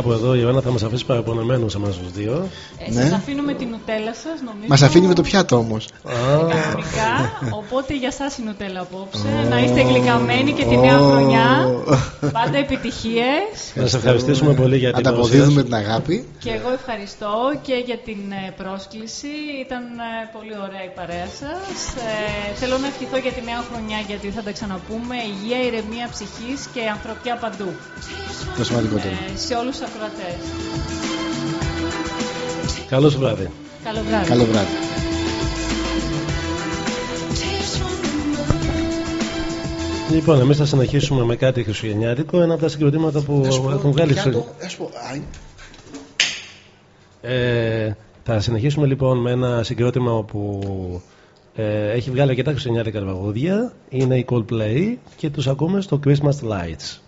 Κάπου εδώ η Ιωάννα θα μας αφήσεις παραπονεμένους εμάς τους δύο. Ε, Σας αφήνω με την νουτέλα σας, νομίζω. Μας αφήνει με το πιάτο όμως. Κανονικά, οπότε για σας η νουτέλα απόψε. Να είστε γλυκαμένοι και τη νέα χρονιά. Πάντα επιτυχίες. Να σας ευχαριστήσουμε πολύ για την Ανταποδίδουμε παρουσία την αγάπη. Και εγώ ευχαριστώ και για την ε, πρόσκληση. Ήταν ε, πολύ ωραία η παρέα σας. Ε, θέλω να ευχηθώ για τη νέα χρονιά γιατί θα τα ξαναπούμε. Υγεία, ηρεμία ψυχής και ανθρωπιά παντού. Το σημαντικότερο. Ε, σε όλους τους ακροατές. Καλό σου βράδυ. Καλό βράδυ. Καλό βράδυ. Λοιπόν, εμείς θα συνεχίσουμε με κάτι χριστουγεννιάτικο. Ένα από τα συγκροτήματα που έχουν βγάλει. Πιάτο, ας πω, α, Ε, θα συνεχίσουμε λοιπόν με ένα συγκρότημα που ε, έχει βγάλει αρκετά χριστουγεννιάτικα τραγούδια. Είναι η Coldplay και τους ακούμε στο Christmas Lights.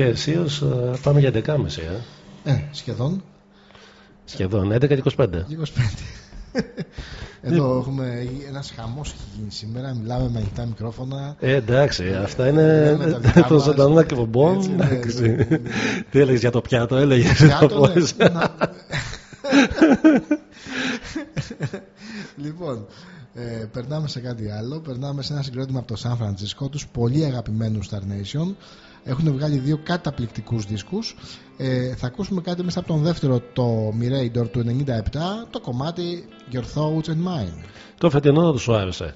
Και αισίω πάμε για 11.30 ε. Ε, σχεδόν. Σχεδόν 11 και 25. 25. Εδώ έχουμε ένας χαμός έχει γίνει σήμερα. Μιλάμε με ανοιχτά μικρόφωνα. Ε, εντάξει, αυτά είναι λέμε τα δικά των μας. ζωντανών εκπομπών. Έτσι, ναι, εντάξει. ναι, ναι, ναι. Τι έλεγες για το πιάτο, έλεγες. Πιάτο, ναι. Να- λοιπόν, ε, περνάμε σε κάτι άλλο. Περνάμε σε ένα συγκρότημα από το Σαν Φρανσίσκο, τους πολύ αγαπημένους Star Nation. Έχουν βγάλει δύο καταπληκτικούς δίσκους. Ε, θα ακούσουμε κάτι μέσα από τον δεύτερο, το Mirador του 97, το κομμάτι Your Thoughts and Mine. Το φετινό δεν σου άρεσε;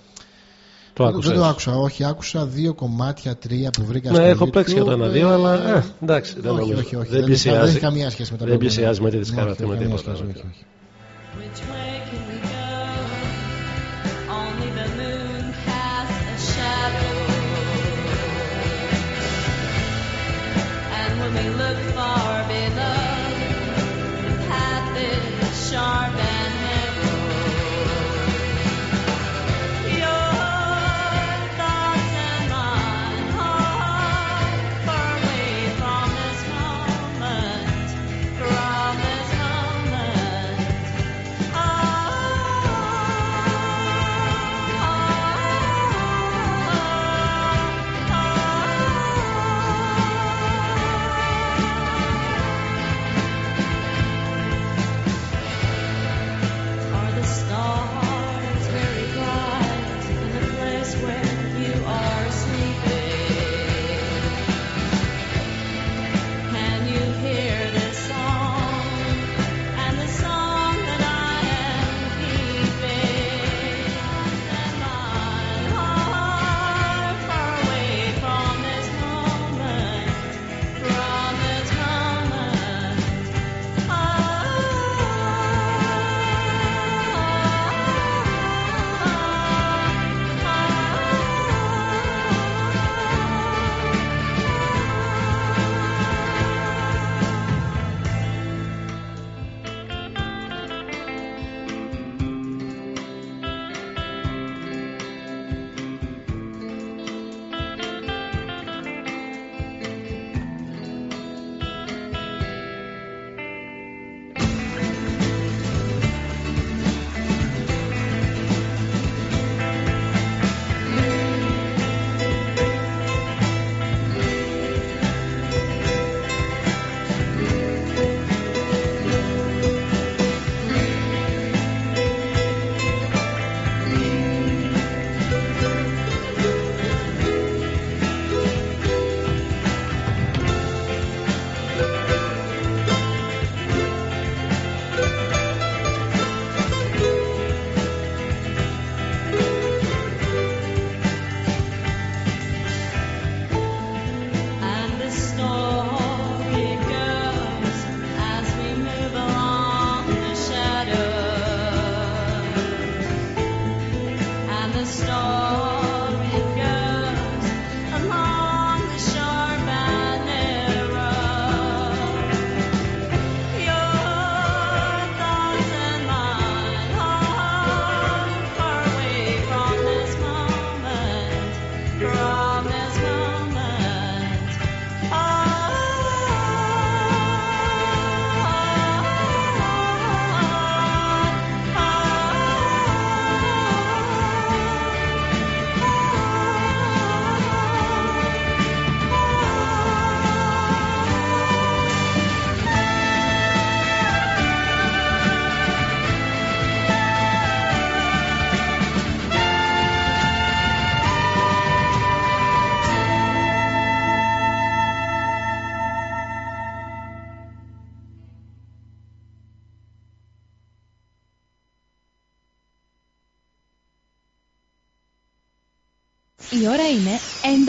Το άκουσες; Δεν το άκουσα, όχι. Άκουσα δύο κομμάτια, τρία που βρήκα Ναι, στο έχω YouTube. παίξει και το ένα-δύο, Ε, αλλά ε, εντάξει, δεν όχι, νομίζω. όχι, όχι, Δεν δεν, πλησιάζει. δεν έχει καμία σχέση με το Δεν προηγούμενο. πλησιάζει με τη Όχι, δισκογραφία, όχι, με καμία τίποτα. σχέση, όχι. όχι, our bed.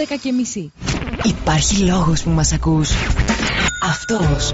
11 και μισή. Υπάρχει λόγος που μας ακούς. Αυτός.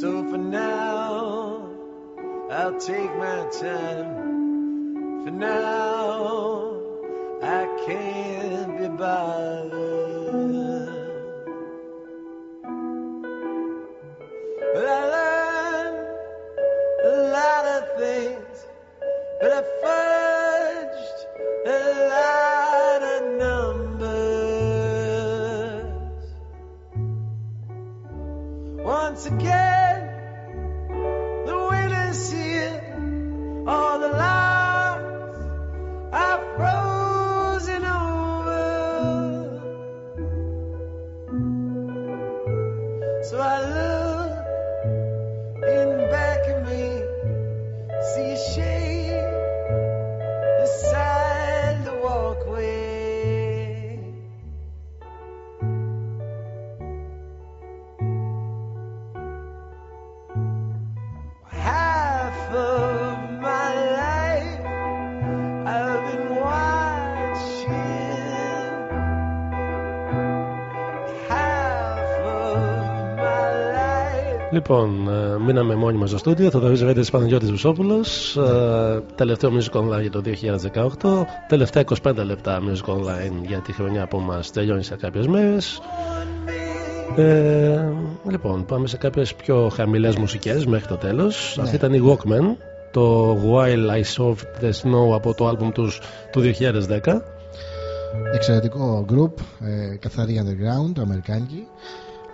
So for now, I'll take my time. For now, I can't be bothered. Λοιπόν, ε, μείναμε μόνοι μας στο στούντιο. Θα το Ρέντες Παναγιώτης Βουσόπουλος. Ε, τελευταίο Music Online για το 2018. Τελευταία 25 λεπτά Music Online για τη χρονιά που μας τελειώνει σε κάποιες μέρες. Ε, λοιπόν, πάμε σε κάποιες πιο χαμηλές μουσικές μέχρι το τέλος. Ναι. Αυτή ήταν η Walkman. Το While I Solved the Snow από το άλμπουμ τους του 2010. Εξαιρετικό group, ε, καθαρή underground, αμερικάνικη.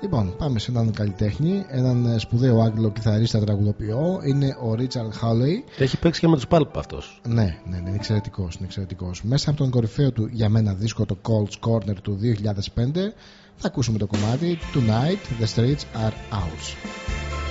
Λοιπόν, πάμε σε έναν καλλιτέχνη, έναν ε, σπουδαίο Άγγλο κιθαρίστα τραγουδοποιό. Είναι ο Richard Hawley. Και έχει παίξει και με τους Pulp αυτός. Ναι, ναι, ναι, είναι εξαιρετικός. Είναι εξαιρετικός. Μέσα από τον κορυφαίο του για μένα δίσκο, το Cold's Corner του 2005, θα ακούσουμε το κομμάτι Tonight the Streets Are Ours.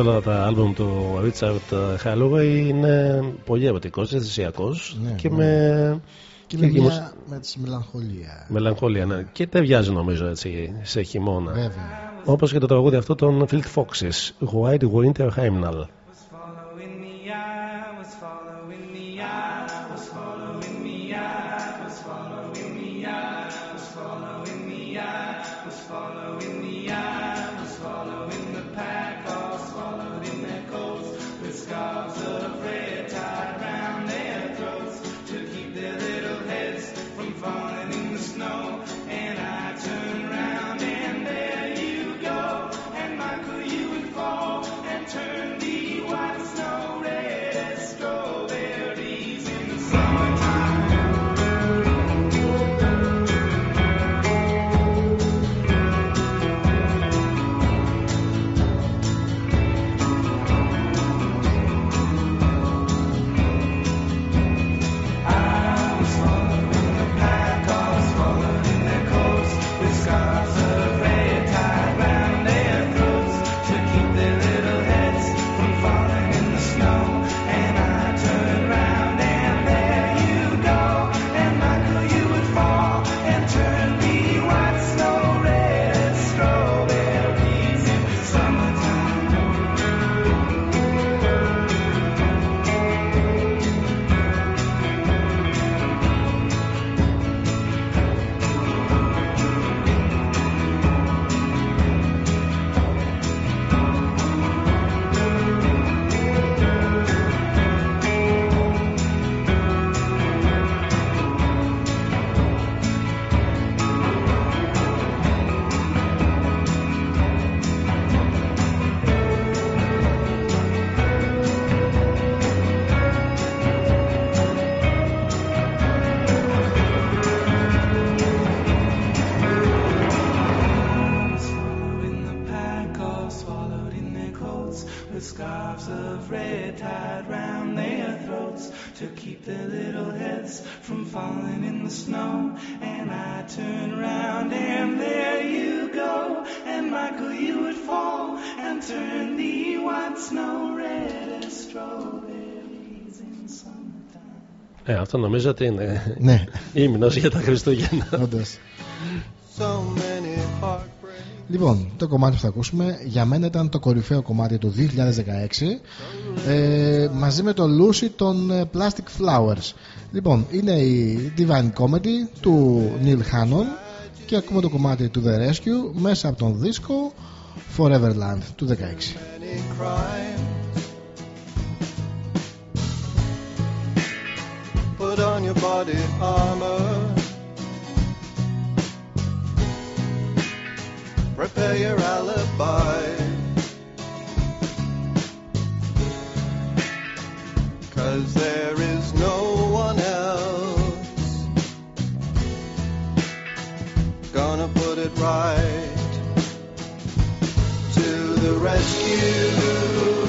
όλα τα άλμπουμ του Richard Halloway είναι πολύ ερωτικός, είναι ναι, και ναι. με. Και με, με τη μελαγχολία. Μελαγχολία. Ναι. Και ταιριάζει νομίζω έτσι σε χειμώνα. Όπως και το τραγούδι αυτό των Field Foxes, White Winter Hymnal. in the snow. And I turn round and there you go. And Michael, you would fall and turn the white snow red as strawberries in summertime. Ε, αυτό νομίζω ότι είναι Ναι. ύμνος για τα Χριστούγεννα. Όντως. So many heart Λοιπόν, το κομμάτι που θα ακούσουμε για μένα ήταν το κορυφαίο κομμάτι του 2016 ε, μαζί με το Lucy των ε, Plastic Flowers. Λοιπόν, είναι η Divine Comedy του Neil Hannon και ακούμε το κομμάτι του The Rescue μέσα από τον δίσκο Foreverland του 16. crime. Put on your body armor. Prepare your alibi. Cause there is no one else gonna put it right to the rescue.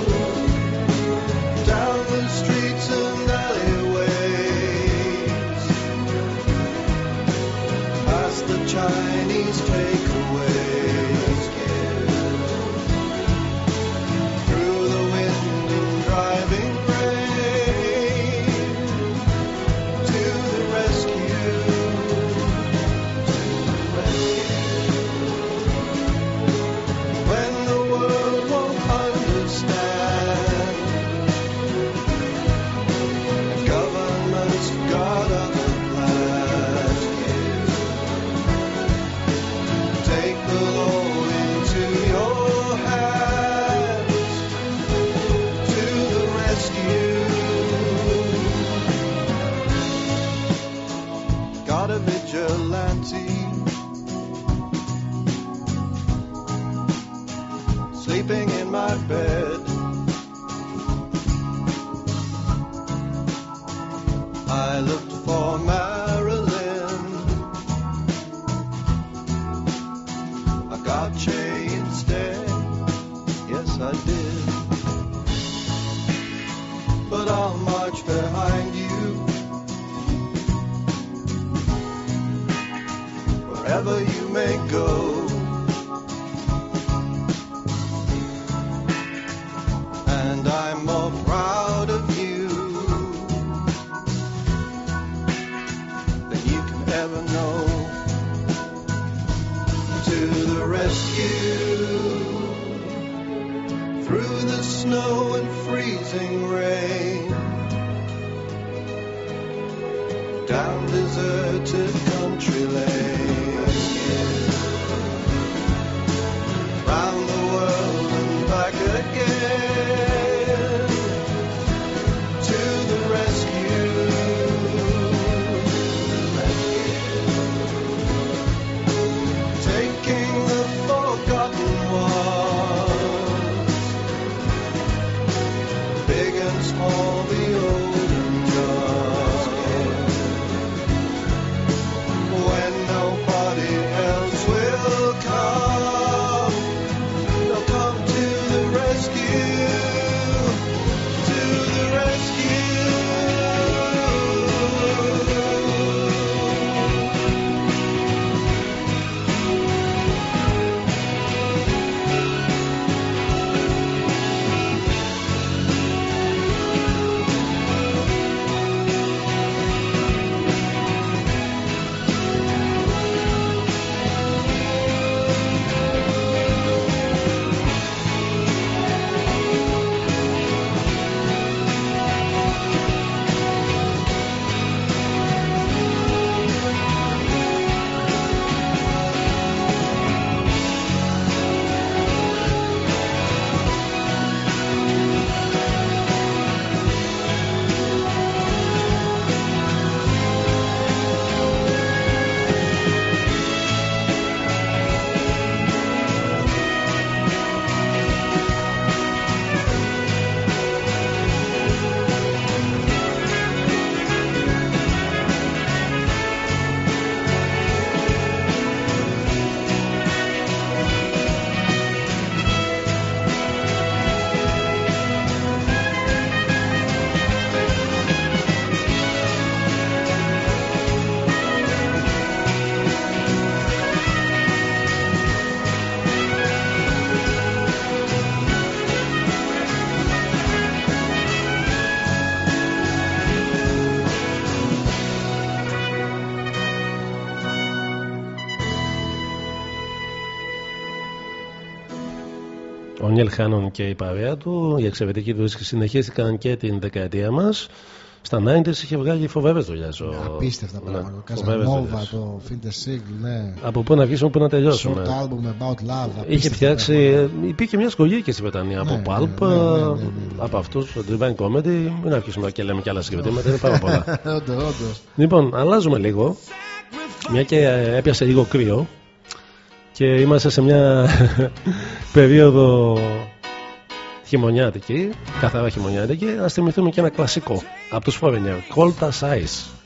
Νίλ Χάνον και η παρέα του. Οι εξαιρετικοί του συνεχίστηκαν και την δεκαετία μας. Στα 90s είχε βγάλει φοβερές δουλειές. Απίστευτα Ναι, πράγματα. φοβερές Καζανόβα, δουλειές. το Finter Sig, ναι. Από πού να αρχίσουμε, πού να τελειώσουμε. Short album about love. Είχε απίστευτα φτιάξει, πράγματα. υπήρχε μια σχολή και στη Βρετανία από Ναι, Pulp, ναι, ναι, ναι, ναι, ναι. από αυτούς, το Divine Comedy. Μην αρχίσουμε και λέμε κι άλλα συγκριτήματα, είναι πάρα πολλά. Όντως, όντως. Λοιπόν, αλλάζουμε λίγο. Μια και ε, έπιασε λίγο κρύο και είμαστε σε μια περίοδο χειμωνιάτικη, καθαρά χειμωνιάτικη. Α θυμηθούμε και ένα κλασικό από τους Foreigner, Cold as Ice.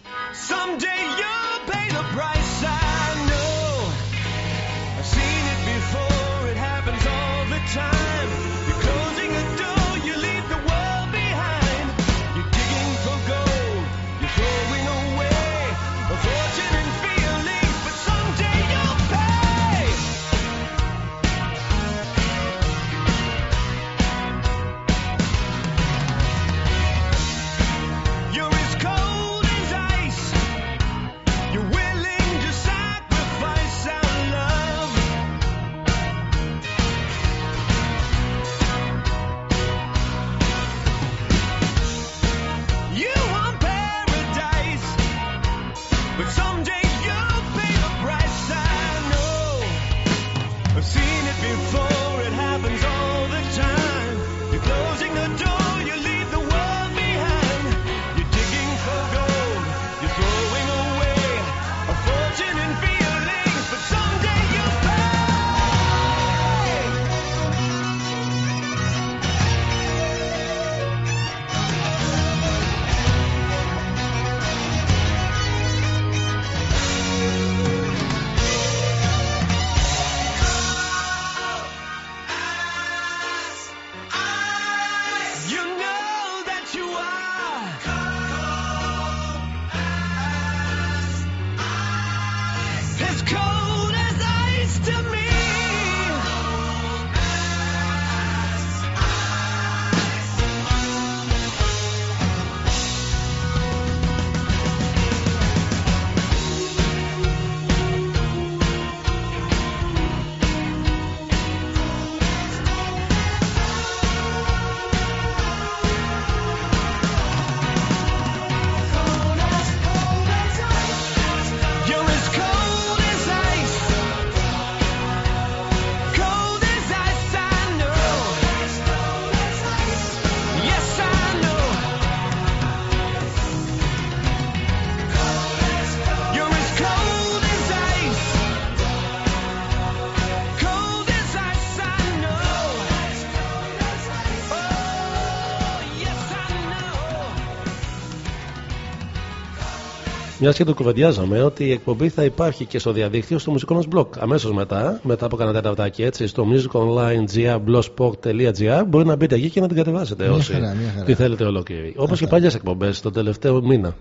Μια και το κουβεντιάζαμε ότι η εκπομπή θα υπάρχει και στο διαδίκτυο στο μουσικό μα blog. Αμέσως μετά, μετά από κανένα τεταρτάκι έτσι, στο musiconline.blogspot.gr μπορεί να μπείτε εκεί και να την κατεβάσετε Μια όσοι χαρά, μια χαρά. τη θέλετε ολόκληρη. Όπως και Αυτά. παλιές εκπομπές τον τελευταίο μήνα.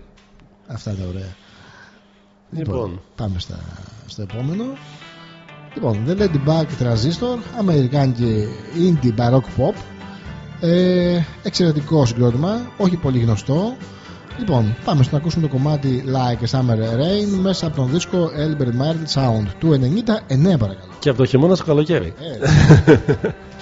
Αυτά είναι ωραία. Λοιπόν. πάμε στα, στο επόμενο. Λοιπόν, The Ladybug Transistor, αμερικάνικη indie baroque pop. Ε, εξαιρετικό συγκρότημα, όχι πολύ γνωστό. Λοιπόν, πάμε στο να ακούσουμε το κομμάτι Like a Summer Rain μέσα από τον δίσκο Elbert Mild Sound του 99 παρακαλώ. Και από το χειμώνα στο καλοκαίρι. Tears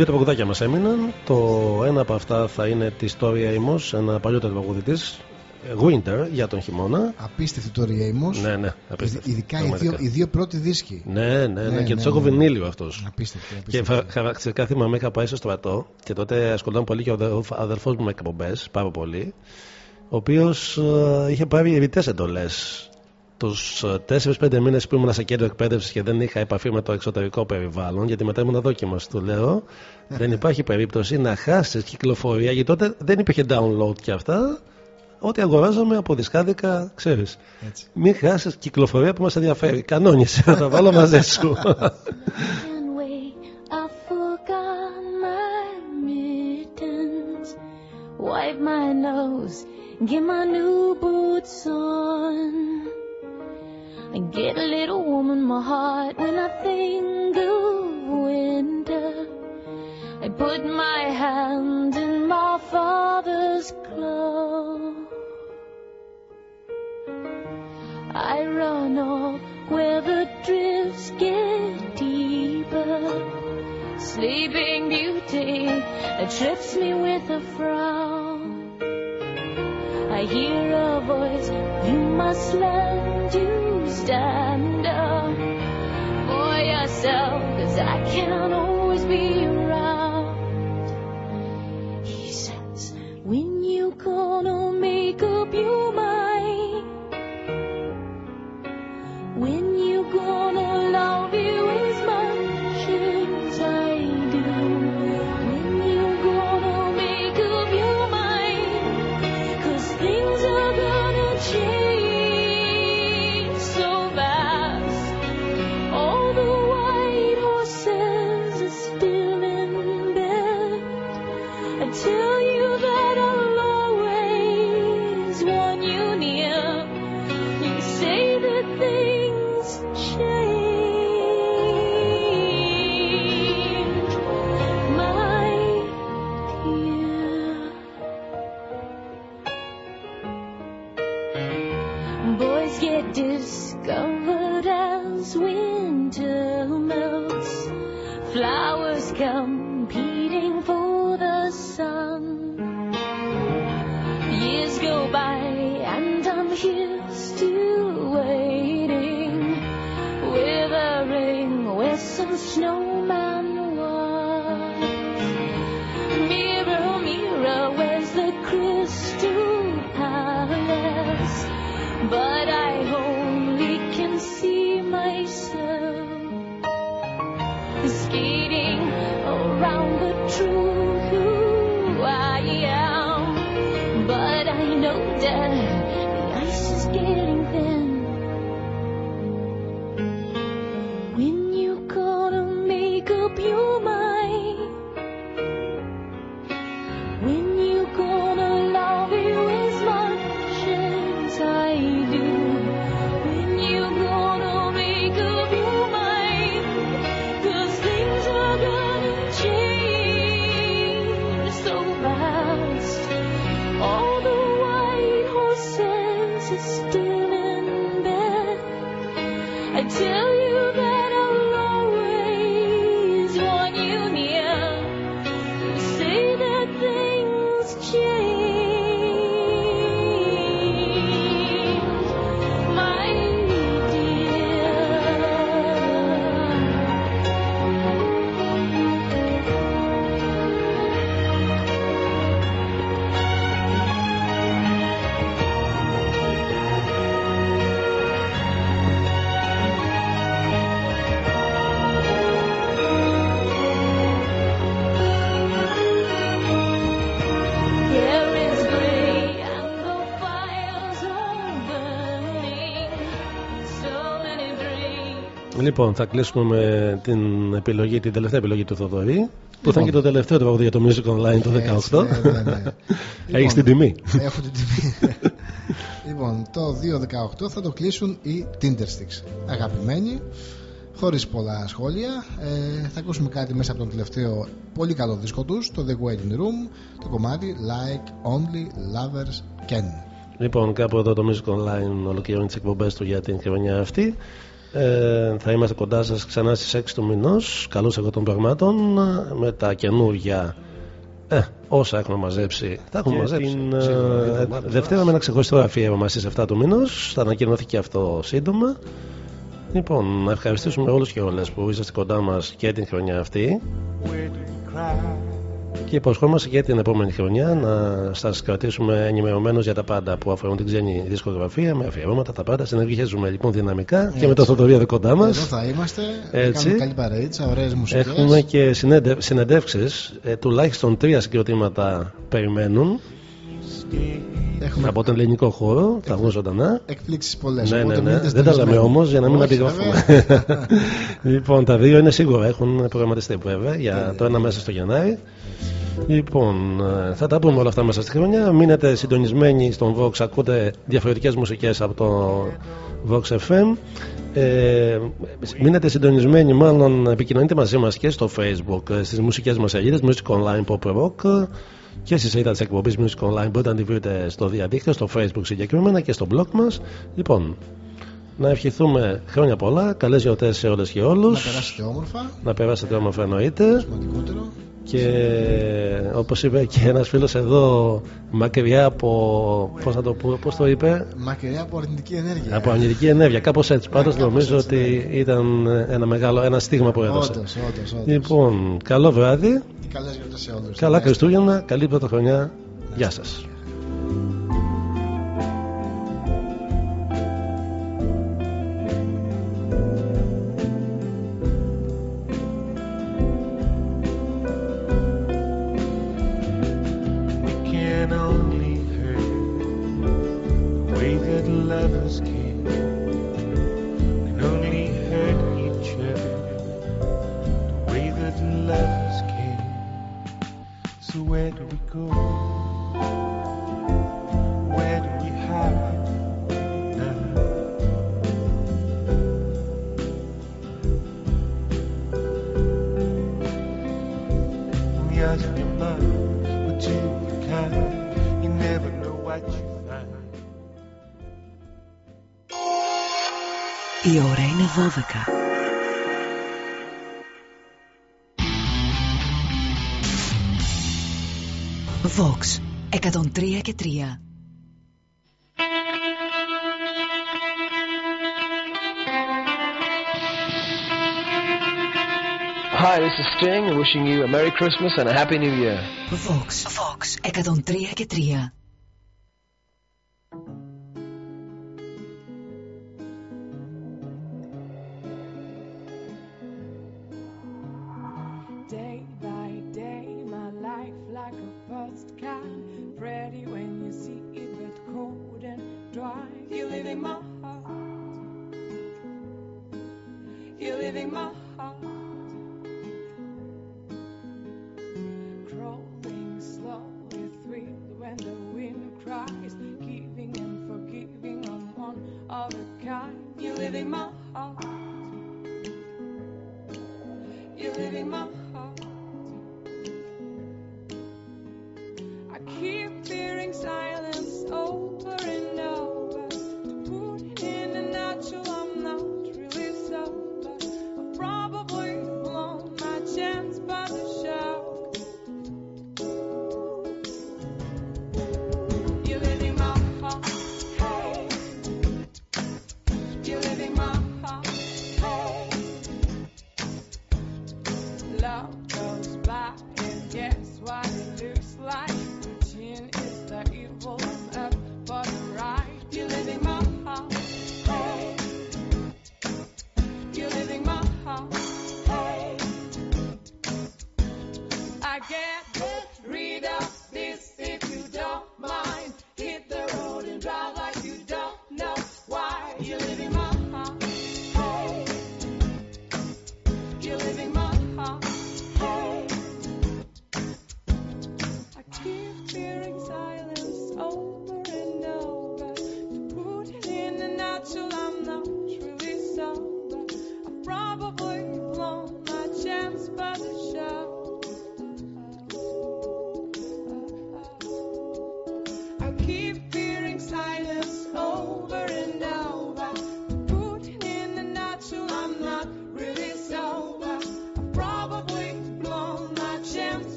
δύο τραγουδάκια μας έμειναν. Το ένα από αυτά θα είναι τη Story Amos, ένα παλιότερο τραγούδι της, Winter, για τον χειμώνα. Απίστευτη το Amos. Ναι, ναι, απίστευτη. Ειδικά οι Πραγματικά. δύο, οι δύο πρώτοι δίσκοι. Ναι, ναι, ναι, Ναι, και ναι, τους έχω ναι. βινίλιο αυτός. Απίστευτη, Και απίστευτη. φα- χαρακτηριστικά θυμάμαι είχα πάει στο στρατό και τότε ασχολούνταν πολύ και ο αδερφ- αδερφός μου με εκπομπές, πάρα πολύ. Ο οποίος είχε πάρει ρητές εντολές. Τους 4-5 μήνες που ήμουν σε κέντρο εκπαίδευσης και δεν είχα επαφή με το εξωτερικό περιβάλλον, γιατί μετά ήμουν δόκιμος, του λέω, δεν υπάρχει περίπτωση να χάσεις κυκλοφορία, γιατί τότε δεν υπήρχε download και αυτά. Ό,τι αγοράζαμε από δισκάδικα, ξέρεις. Μην χάσεις κυκλοφορία που μας ενδιαφέρει. Κανόνισε, θα τα βάλω μαζί σου. And wait, I forgot my mittens. Wipe my nose, get my new boots on. I get a little warm in my heart when I think of winter. I put my hand in my father's glove. I run off where the drifts get deeper. Sleeping Beauty trips me with a frown. I hear a voice, you must learn to stand up for yourself, cause I can't always be around. He says, when you gonna make up your mind? When you gonna love Λοιπόν, θα κλείσουμε με την επιλογή, την τελευταία επιλογή του Θοδωρή, που θα είναι και το τελευταίο τραγούδι για το Music Online το 18. Έτσι, ναι, ναι, ναι. Έχεις την τιμή. Έχω την τιμή. λοιπόν, το 2.18 θα το κλείσουν οι Tindersticks. Αγαπημένοι, χωρίς πολλά σχόλια. Ε, θα ακούσουμε κάτι μέσα από τον τελευταίο πολύ καλό δίσκο τους, το The Waiting Room, το κομμάτι Like Only Lovers Can. Λοιπόν, κάπου εδώ το Music Online ολοκληρώνει τις εκπομπές του για την χρονιά αυτή. Ε, θα είμαστε κοντά σας ξανά στις 6 του μηνός. Καλώς εγώ των πραγμάτων. Με τα καινούργια ε, όσα έχουμε μαζέψει θα έχουμε Και μαζέψει. την, ε, ε, Δευτέρα με ένα ξεχωριστό αφιέρωμα στις 7 του μηνός. Θα ανακοινωθεί και αυτό σύντομα. Λοιπόν να ευχαριστήσουμε όλους και όλες που είσαστε κοντά μας και την χρονιά αυτή και υποσχόμαστε και την επόμενη χρονιά να σας κρατήσουμε ενημερωμένους για τα πάντα που αφορούν την ξένη δισκογραφία, με αφιερώματα, τα πάντα. Συνεργίζουμε λοιπόν δυναμικά και με το Θοδωρή εδώ κοντά μας. Εδώ θα είμαστε. Έτσι. Κάνουμε καλή παρέτσα, ωραίες μουσικές. Έχουμε και συνέντε, συνεντεύξεις. Ε, τουλάχιστον τρία συγκροτήματα περιμένουν. Έχουμε Από τον ελληνικό χώρο, θα βγουν ζωντανά. εκπλήξεις πολλές. Ναι, ναι, ναι. Δεν τα λέμε όμως για να μην αντιγράφουμε. λοιπόν, τα δύο είναι σίγουρα, έχουν προγραμματιστεί βέβαια για το ένα μέσα στο Γενάρη. Λοιπόν, ε, θα τα πούμε όλα αυτά μέσα στη χρονιά. Μείνετε συντονισμένοι στον Vox, ακούτε διαφορετικές μουσικές από το Vox FM. Ε, μείνετε συντονισμένοι, μάλλον επικοινωνείτε μαζί μας και στο Facebook, ε, στις μουσικές μας σελίδες, Music Online Pop Rock και στη σελίδα της εκπομπής Music Online μπορείτε να τη βρείτε στο διαδίκτυο, στο Facebook συγκεκριμένα και στο blog μας. Λοιπόν, να ευχηθούμε χρόνια πολλά, καλές γιορτές σε όλες και όλους. Να περάσετε όμορφα. Να περάσετε όμορφα εννοείται. Σημαντικότερο. Και όπως είπε και ένας φίλος εδώ μακριά από πώς, να το, πω, πώς το είπε; Μακριά από αρνητική ενέργεια. από αρνητική ενέργεια κάπως έτσι πάντως νομίζω ότι ήταν ένα μεγάλο ένα στίγμα που έδωσε Όντως, όντως, όντως. λοιπόν καλό βράδυ Και καλές γιορτές σε όλους. καλά Χριστούγεννα καλή πρωτοχρονιά γεια σας Η ώρα είναι 12. Vox 103 και 3. Hi, this is Sting, wishing you a Merry Christmas and a Happy New Year. Vox, Vox 103 και 3. You're living my heart. You're living my heart.